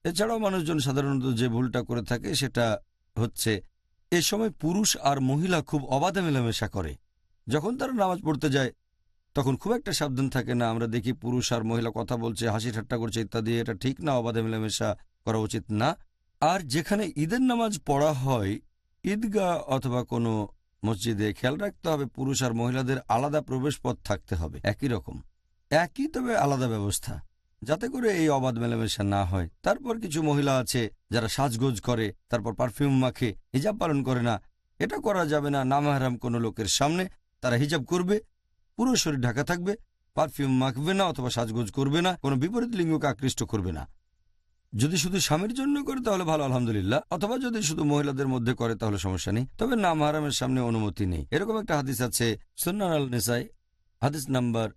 এছাড়াও মানুষজন সাধারণত যে ভুলটা করে থাকে সেটা হচ্ছে, এ সময় পুরুষ আর মহিলা খুব অবাধে মেলামেশা করে। যখন তারা নামাজ পড়তে যায়, তখন খুব একটা সাবধান থাকে না। আমরা দেখি পুরুষ আর মহিলা কথা বলছে, হাসি ঠাট্টা করছে ইত্যাদি, এটা ঠিক না, অবাধে মেলামেশা করা উচিত না। আর যেখানে ঈদের নামাজ পড়া হয়, ঈদগাহ অথবা কোনো মসজিদে খেয়াল রাখতে হবে, পুরুষ আর মহিলাদের আলাদা প্রবেশ পথ থাকতে হবে, একই রকম। একই তবে আলাদা ব্যবস্থা। যাতে করে এই অবাধ মেলামেশা না হয়। তারপর কিছু মহিলা আছে যারা সাজগোজ করে, তারপর পারফিউম মাখে, হিজাব পালন করে না। এটা করা যাবে না নামাহারাম কোনো লোকের সামনে। তারা হিজাব করবে, পুরো শরীর ঢাকা থাকবে, পারফিউম মাখবে না অথবা সাজগোজ করবে না, কোনো বিপরীত লিঙ্গকে আকৃষ্ট করবে না। যদি শুধু স্বামীর জন্য করে তাহলে ভালো, আলহামদুলিল্লাহ। অথবা যদি শুধু মহিলাদের মধ্যে করে তাহলে সমস্যা নেই। তবে নাম হারামের সামনে অনুমতি নেই। এরকম একটা হাদিস আছে, সুন্নান আল নেসাই হাদিস নাম্বার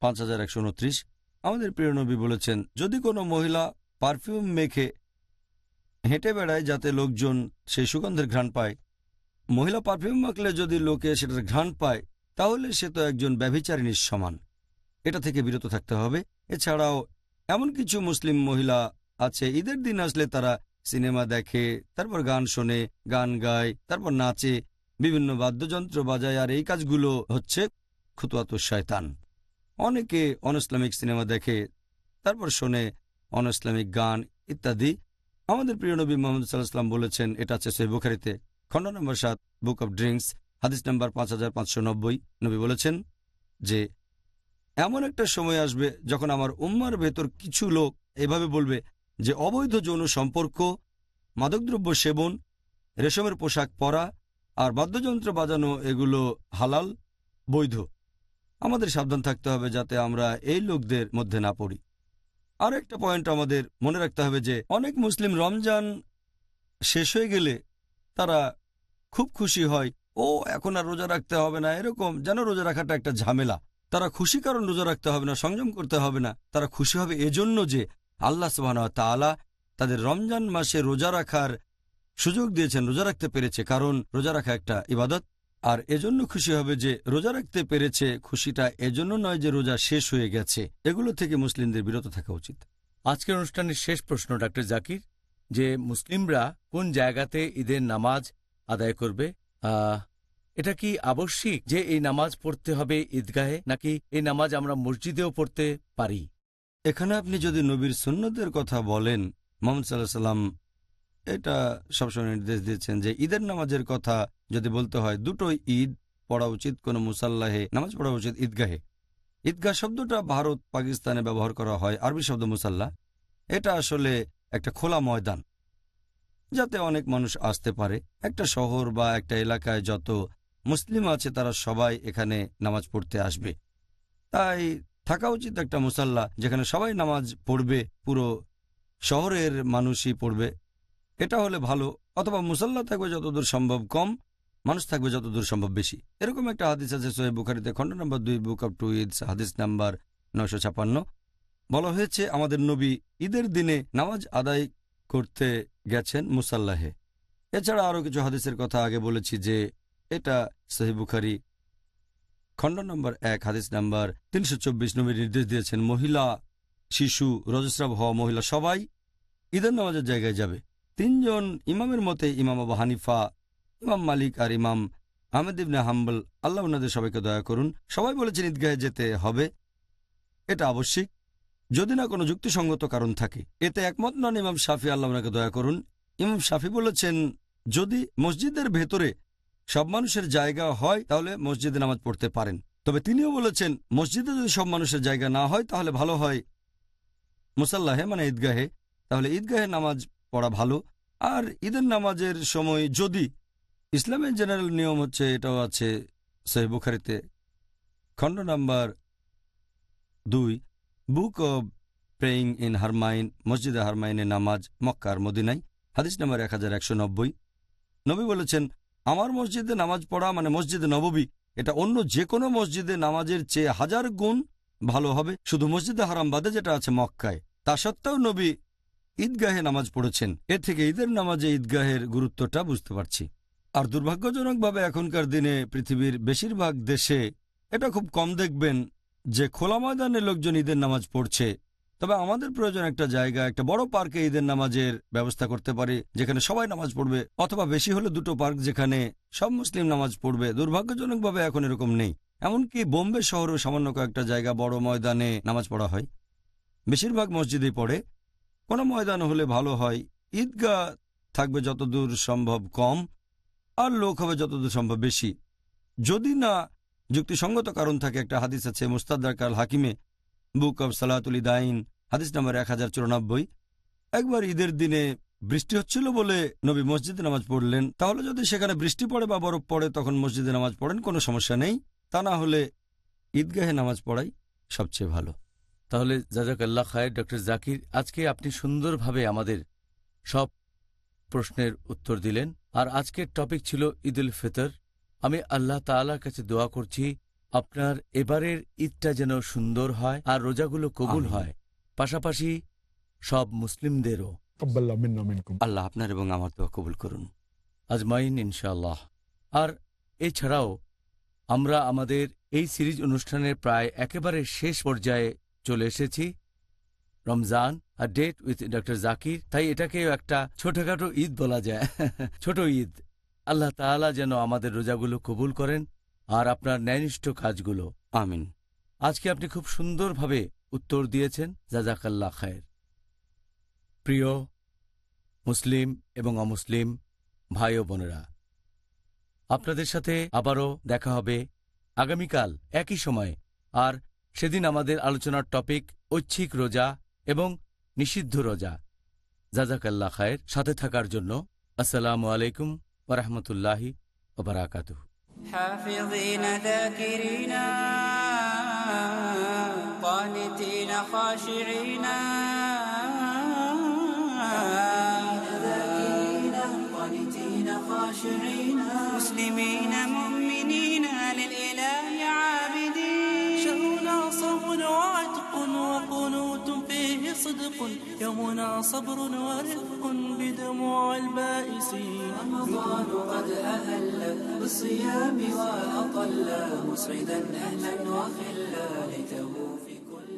পাঁচ হাজার একশো উনত্রিশ। আমাদের প্রিয় নবী বলেছেন, যদি কোনো মহিলা পারফিউম মেখে হেঁটে বেড়ায় যাতে লোকজন সেই সুগন্ধের ঘ্রাণ পায়, মহিলা পারফিউম মাখলে যদি লোকে সেটার ঘ্রাণ পায়, তাহলে সে তো একজন ব্যভিচারিণীর সমান। এটা থেকে বিরত থাকতে হবে। এছাড়াও এমন কিছু মুসলিম মহিলা আছে, ঈদের দিন আসলে তারা সিনেমা দেখে, তারপর গান শোনে, গান গায়, তারপর নাচে, বিভিন্ন বাদ্যযন্ত্র বাজায়, আর এই কাজগুলো হচ্ছে খুতুয়াত শয়তান। অনেকে অনইসলামিক সিনেমা দেখে, তারপর শোনে অনইসলামিক গান ইত্যাদি। আমাদের প্রিয় নবী মোহাম্মদ সাল্লাহাম বলেছেন, এটা আছে সহি বুখারিতে। খণ্ড নম্বর সাত, বুক অব ড্রিঙ্কস হাদিস নম্বর পাঁচ হাজার পাঁচশো নব্বই। নবী বলেছেন যে, এমন একটা সময় আসবে যখন আমার উম্মার ভেতর কিছু লোক এভাবে বলবে যে, অবৈধ যৌন সম্পর্ক, মাদকদ্রব্য সেবন, রেশমের পোশাক পরা আর বাদ্যযন্ত্র বাজানো এগুলো হালাল, বৈধ। আমাদের সাবধান থাকতে হবে যাতে আমরা এই লোকদের মধ্যে না পড়ি। আর একটা পয়েন্ট আমাদের মনে রাখতে হবে যে, অনেক মুসলিম রমজান শেষ হয়ে গেলে তারা খুব খুশি হয়, ও, এখন আর রোজা রাখতে হবে না। এরকম যেন রোজা রাখাটা একটা ঝামেলা। তারা খুশি কারণ রোজা রাখতে হবে না, সংযম করতে হবে না। তারা খুশি হবে এজন্য যে আল্লাহ সুবাহ তাআলা তাদের রমজান মাসে রোজা রাখার সুযোগ দিয়েছেন, রোজা রাখতে পেরেছে। কারণ রোজা রাখা একটা ইবাদত। আর এজন্য খুশি হবে যে রোজা রাখতে পেরেছে খুশিটা, এজন্য নয় যে রোজা শেষ হয়ে গেছে। এগুলো থেকে মুসলিমদের বিরত থাকা উচিত। আজকের অনুষ্ঠানের শেষ প্রশ্ন, ডাক্তার জাকির, যে মুসলিমরা কোন জায়গাতে ঈদের নামাজ আদায় করবে? এটা কি আবশ্যিক যে এই নামাজ পড়তে হবে ঈদগাহে, নাকি এই নামাজ আমরা মসজিদেও পড়তে পারি? এখানে আপনি যদি নবীর সুন্নতের কথা বলেন, মোহাম্মদ সাল্লাহ সাল্লাম এটা সবসময় নির্দেশ দিয়েছেন যে ঈদের নামাজের কথা যদি বলতে হয়, দুটোই ঈদ পড়া উচিত, কোনো মুসাল্লাহে নামাজ পড়া উচিত ঈদগাহে। ঈদগাহ শব্দটা ভারত পাকিস্তানে ব্যবহার করা হয়, আরবি শব্দ মুসাল্লা। এটা আসলে একটা খোলা ময়দান, যাতে অনেক মানুষ আসতে পারে। একটা শহর বা একটা এলাকায় যত মুসলিম আছে, তারা সবাই এখানে নামাজ পড়তে আসবে। তাই থাকা উচিত একটা মুসাল্লা, যেখানে সবাই নামাজ পড়বে, পুরো শহরের মানুষই পড়বে। এটা হলে ভালো। অথবা মুসাল্লা থাকবে যতদূর সম্ভব কম, মানুষ থাকবে যতদূর সম্ভব বেশি। এরকম একটা হাদিস আছে সোহেব বুখারিতে, খণ্ড নম্বর দুই, বুক অব টু ঈদস হাদিস নাম্বার নয়শো ছাপান্ন। বলা হয়েছে, আমাদের নবী ঈদের দিনে নামাজ আদায় করতে গেছেন মুসাল্লাহে। এছাড়া আরও কিছু হাদিসের কথা আগে বলেছি যে, এটা সহি বুখারি, খণ্ড নম্বর এক, হাদিস নাম্বার তিনশো চব্বিশ নবীর নির্দেশ দিয়েছেন, মহিলা, শিশু, রজস্রাব হওয়া মহিলা সবাই ঈদের নামাজের জায়গায় যাবে। তিনজন ইমামের মতে ইমাম আবু হানিফা, ইমাম মালিক আর ইমাম আহমেদ ইবনে হাম্বল। আল্লাহ উনাদের সবাইকে দয়া করুন। সবাই বলেছেন ঈদগাহে যেতে হবে। এটা আবশ্যিক। যদি না কোনো যুক্তিসঙ্গত কারণ থাকে, এতে একমত নন ইমাম শাফি। আল্লাহ উনাকে দয়া করুন। ইমাম শাফি বলেছেন, যদি মসজিদের ভেতরে সব মানুষের জায়গা হয়, তাহলে মসজিদে নামাজ পড়তে পারেন। তবে তিনিও বলেছেন, মসজিদে যদি সব মানুষের জায়গা না হয়, তাহলে ভালো হয় মুসাল্লাহে মানে ঈদগাহে। তাহলে ঈদগাহে নামাজ পড়া ভালো। আর ঈদের নামাজের সময় যদি ইসলামের জেনারেল নিয়ম হচ্ছে, এটাও আছে সহি বুখারিতে। খণ্ড নাম্বার দুই book of praying in Haramain মসজিদে হারমাইনে নামাজ মক্কার মদিনাই হাদিস নাম্বার এক হাজার একশো নব্বই। নবী বলেছেন, আমার মসজিদে নামাজ পড়া মানে মসজিদে নববী। এটা অন্য যে কোনো মসজিদে নামাজের চেয়ে হাজার গুণ ভালো হবে। শুধু মসজিদে হারাম বাদে যেটা আছে মক্কায়। তা সত্ত্বেও নবী ঈদগাহে নামাজ পড়েছেন। এর থেকে ঈদের নামাজে ঈদগাহের গুরুত্বটা বুঝতে পারছি। আর দুর্ভাগ্যজনকভাবে এখনকার দিনে পৃথিবীর বেশিরভাগ দেশে এটা খুব কম দেখবেন যে খোলা ময়দানে লোকজন ঈদের নামাজ পড়ছে। তবে আমাদের প্রয়োজন একটা জায়গা, একটা বড় পার্কে ঈদের নামাজের ব্যবস্থা করতে পারি, যেখানে সবাই নামাজ পড়বে, অথবা বেশি হলে দুটো পার্ক যেখানে সব মুসলিম নামাজ পড়বে। দুর্ভাগ্যজনকভাবে এখন এরকম নেই। এমনকি বোম্বে শহরেও সামান্য কয়েকটা জায়গা বড় ময়দানে নামাজ পড়া হয়। বেশিরভাগ মসজিদেই পড়ে। কোনো ময়দান হলে ভালো হয়। ঈদগাহ থাকবে যতদূর সম্ভব কম আর লোক হবে যতদূর সম্ভব বেশি। যদি না যুক্তিসঙ্গত কারণ থাকে, একটা হাদিস আছে মুস্তাদার কাল হাকিমে বুক অব সালাতুল দাইন হাদিস নাম্বার এক হাজার চুরানব্বই। একবার ঈদের দিনে বৃষ্টি হচ্ছিল বলে নবী মসজিদে নামাজ পড়লেন। তাহলে যদি সেখানে বৃষ্টি পড়ে বা বরফ পড়ে, তখন মসজিদে নামাজ পড়েন, কোনো সমস্যা নেই। তা না হলে ঈদগাহে নামাজ পড়াই সবচেয়ে ভালো। তাহলে জাজাক আল্লাহ খায়ের ডক্টর জাকির আজকে আপনি সুন্দরভাবে আমাদের সব প্রশ্নের উত্তর দিলেন। আর আজকের টপিক ছিল ঈদ উল ফিতর। আমি আল্লাহ তাআলার কাছে দোয়া করছি আপনার এবারের ঈদটা যেন সুন্দর হয় আর রোজাগুলো কবুল হয়। পাশাপাশি সব মুসলিমদেরও। আল্লাহ আপনার এবং আমার দোয়া কবুল করুন। আজমাইন ইনশাআল্লাহ। আর এছাড়াও আমরা আমাদের এই সিরিজ অনুষ্ঠানের প্রায় একেবারে শেষ পর্যায়ে চলে এসেছি। Ramzan a date with doctor Zakir তাই এটাকেও একটা ছোটখাটো ঈদ বলা যায়। ছোট ঈদ। আল্লাহ তাআলা যেন আমাদের রোজাগুলো কবুল করেন আর আপনার ন্যায়নিষ্ঠ কাজগুলো। আমিন। আজকে আপনি খুব সুন্দরভাবে উত্তর দিয়েছেন। জাজাকাল্লা খায়ের। প্রিয় মুসলিম এবং অমুসলিম ভাই ও বোনেরা, আপনাদের সাথে আবারও দেখা হবে আগামীকাল একই সময়ে। আর সেদিন আমাদের আলোচনার টপিক ঐচ্ছিক রোজা এবং নিষিদ্ধ রোজা জাজাকাল্লা খায়ের সাথে থাকার জন্য আসসালামু আলাইকুম ওরহমতুল্লাহি ওবরাকাতুহ حافظين ذاكرين قانتين خاشعين ذاكرين قانتين خاشعين مسلمين مؤمنين صدق يومنا صبر ورفق بدموع البائسين رمضان قد أهل بالصيام وأطل مسعدا أهلا وخلا ليته في كل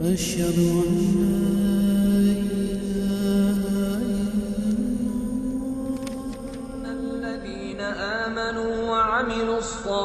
أشهد أن الذين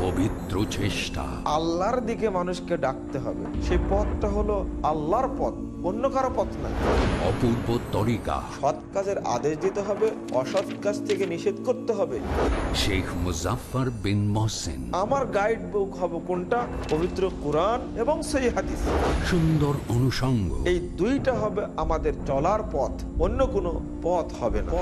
পবিত্র চেষ্টা। আল্লাহর দিকে মানুষকে ডাকতে হবে। সেই পথটা হলো আল্লাহর পথ অন্য কারও পথ না। অপূর্ব তরিকা। সৎ কাজের আদেশ দিতে হবে অসৎ কাজ থেকে নিষেধ করতে হবে। শেখ মুজাফফর বিন মহসিন। আমার গাইড বুক হবে কোনটা? পবিত্র কোরআন এবং সেই হাদিস। সুন্দর অনুষঙ্গ। এই দুইটা হবে আমাদের চলার পথ অন্য কোনো পথ হবে না।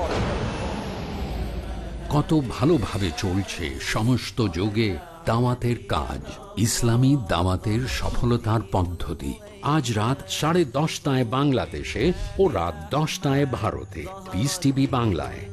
কত ভালোভাবে চলছে সমস্ত যোগে দাওয়াতের কাজ, ইসলামী দাওয়াতের সফলতার পদ্ধতি। আজ রাত সাড়ে দশটায় বাংলাদেশে ও রাত দশটায় ভারতে। পিস টিভি বাংলায়।